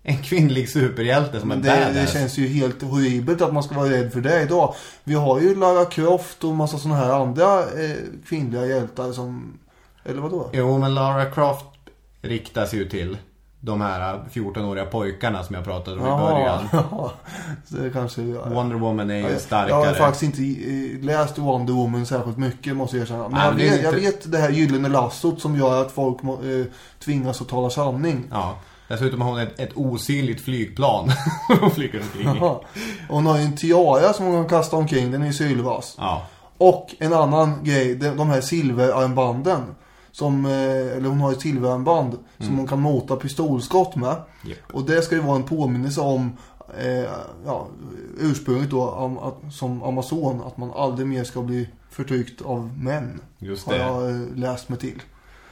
en kvinnlig superhjälte som Men är det, badass. det känns ju helt horribelt att man ska vara rädd för det idag. Vi har ju Lara Croft och massa sådana här andra eh, kvinnliga hjältar som... Eller vadå? Jo, men Lara Croft riktas ju till de här 14-åriga pojkarna som jag pratade om i början. ja. Det kanske... Ja, Wonder Woman är ju Jag- starkare. Jag har faktiskt inte läst Wonder Woman särskilt mycket måste jag erkänna. Men Nej, jag, men vet, jag inte- vet det här gyllene lassot som gör att folk eh, tvingas att tala sanning. Ja. Dessutom har hon ett, ett osynligt flygplan. hon flyger omkring. Och hon har ju en tiara som hon kan kasta omkring. Den är ju sylvass. Ja. Och en annan grej, de här silverarmbanden. Som, eh, eller hon har ett silverarmband som hon kan mota pistolskott med. Japp. Och det ska ju vara en påminnelse om eh, ja, ursprunget då att, som Amazon. Att man aldrig mer ska bli förtryckt av män. Just Har det. jag eh, läst mig till.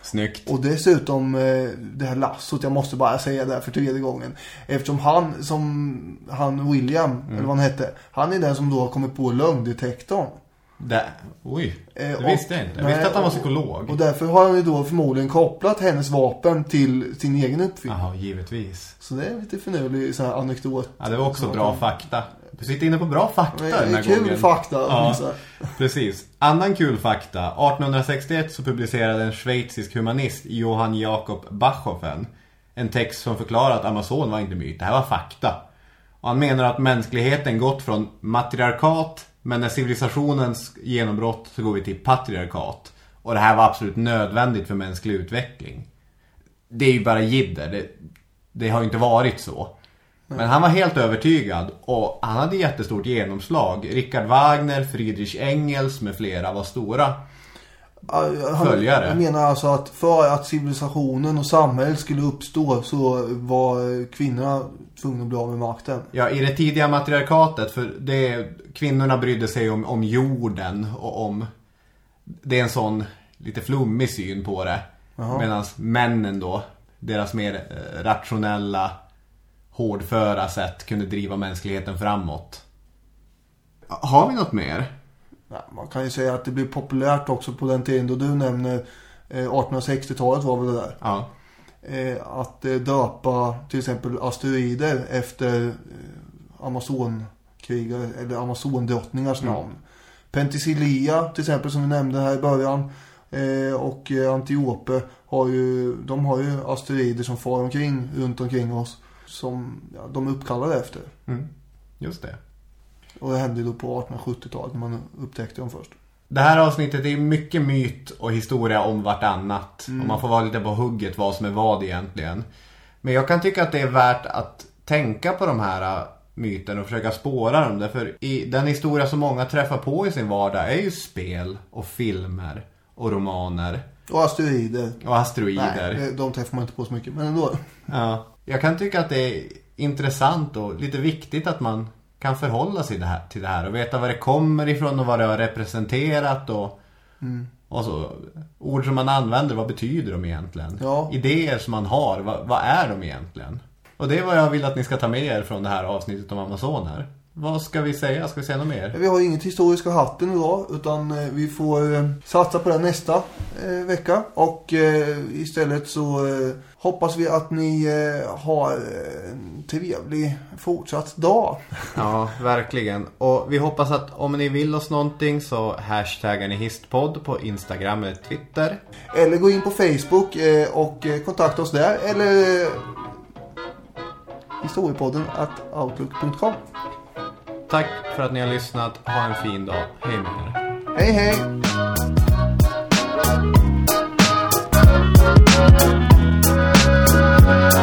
Snyggt. Och dessutom eh, det här lassot, jag måste bara säga det här för tredje gången. Eftersom han, som han William, Mm. eller vad han hette. Han är den som då har kommit på lögndetektorn. Det, oj, Eh, det och- visste jag inte. Jag nej, visste att han var psykolog. Och därför har han ju då förmodligen kopplat hennes vapen till sin egen uppfinning. Jaha, givetvis. Så det är lite finurlig så här anekdot. Ja, det var också bra man- fakta. Du sitter inne på bra fakta Men den det här är kul gången. fakta. Ja. så här. Precis. Annan kul fakta. 1861 så publicerade en schweizisk humanist, Johann Jakob Bachofen, en text som förklarar att Amazon var inte myt. Det här var fakta. Och han menar att mänskligheten gått från matriarkat, men när civilisationens genombrott så går vi till patriarkat. Och det här var absolut nödvändigt för mänsklig utveckling. Det är ju bara jidder. Det, det har ju inte varit så. Men han var helt övertygad och han hade jättestort genomslag. Richard Wagner, Friedrich Engels med flera var stora. Han- Följare. Jag menar alltså att för att civilisationen och samhället skulle uppstå så var kvinnorna tvungna att bli av med makten. Ja, i det tidiga matriarkatet, för det, kvinnorna brydde sig om, om jorden och om... Det är en sån lite flummig syn på det. Medan männen då, deras mer eh, rationella, hårdföra sätt kunde driva mänskligheten framåt. Har vi något mer? Ja, man kan ju säga att det blev populärt också på den tiden då du nämner eh, 1860-talet var väl det där. Ja. Eh, att eh, döpa till exempel asteroider efter eh, Amazonkrigare eller Amazondrottningars namn. Penthesilea till exempel som vi nämnde här i början eh, och eh, Antiope har ju, de har ju asteroider som far omkring runt omkring oss som ja, de är uppkallade efter. Mm. Just det. Och det hände ju då på 1870-talet när man upptäckte dem först. Det här avsnittet är mycket myt och historia om vartannat. Och man får vara lite på hugget vad som är vad egentligen. Men jag kan tycka att det är värt att tänka på de här äh, myterna och försöka spåra dem. Därför i den historia som många träffar på i sin vardag är ju spel och filmer och romaner Och asteroider. och asteroider. Nej, de träffar man inte på så mycket. Men ändå. Ja. Jag kan tycka att det är intressant och lite viktigt att man kan förhålla sig det här, till det här och veta var det kommer ifrån och vad det har representerat och, och så. Ord som man använder, vad betyder de egentligen? Ja. Idéer som man har, vad, vad är de egentligen? Och det är vad jag vill att ni ska ta med er från det här avsnittet om Amazoner. Vad ska vi säga? Ska vi säga något mer? Vi har inget historiska hatten idag utan eh, vi får eh, satsa på det nästa eh, vecka. Och istället så hoppas vi att ni eh, har eh, en trevlig fortsatt dag. Ja, verkligen. Och vi hoppas att om ni vill oss någonting så hashtaggar ni histpodd på Instagram eller Twitter. Eller gå in på Facebook eh, och kontakta oss där. Eller eh, historiepodden at outlook.com. Tack för att ni har lyssnat. Ha en fin dag. Hej med er. Hej hej! Bye.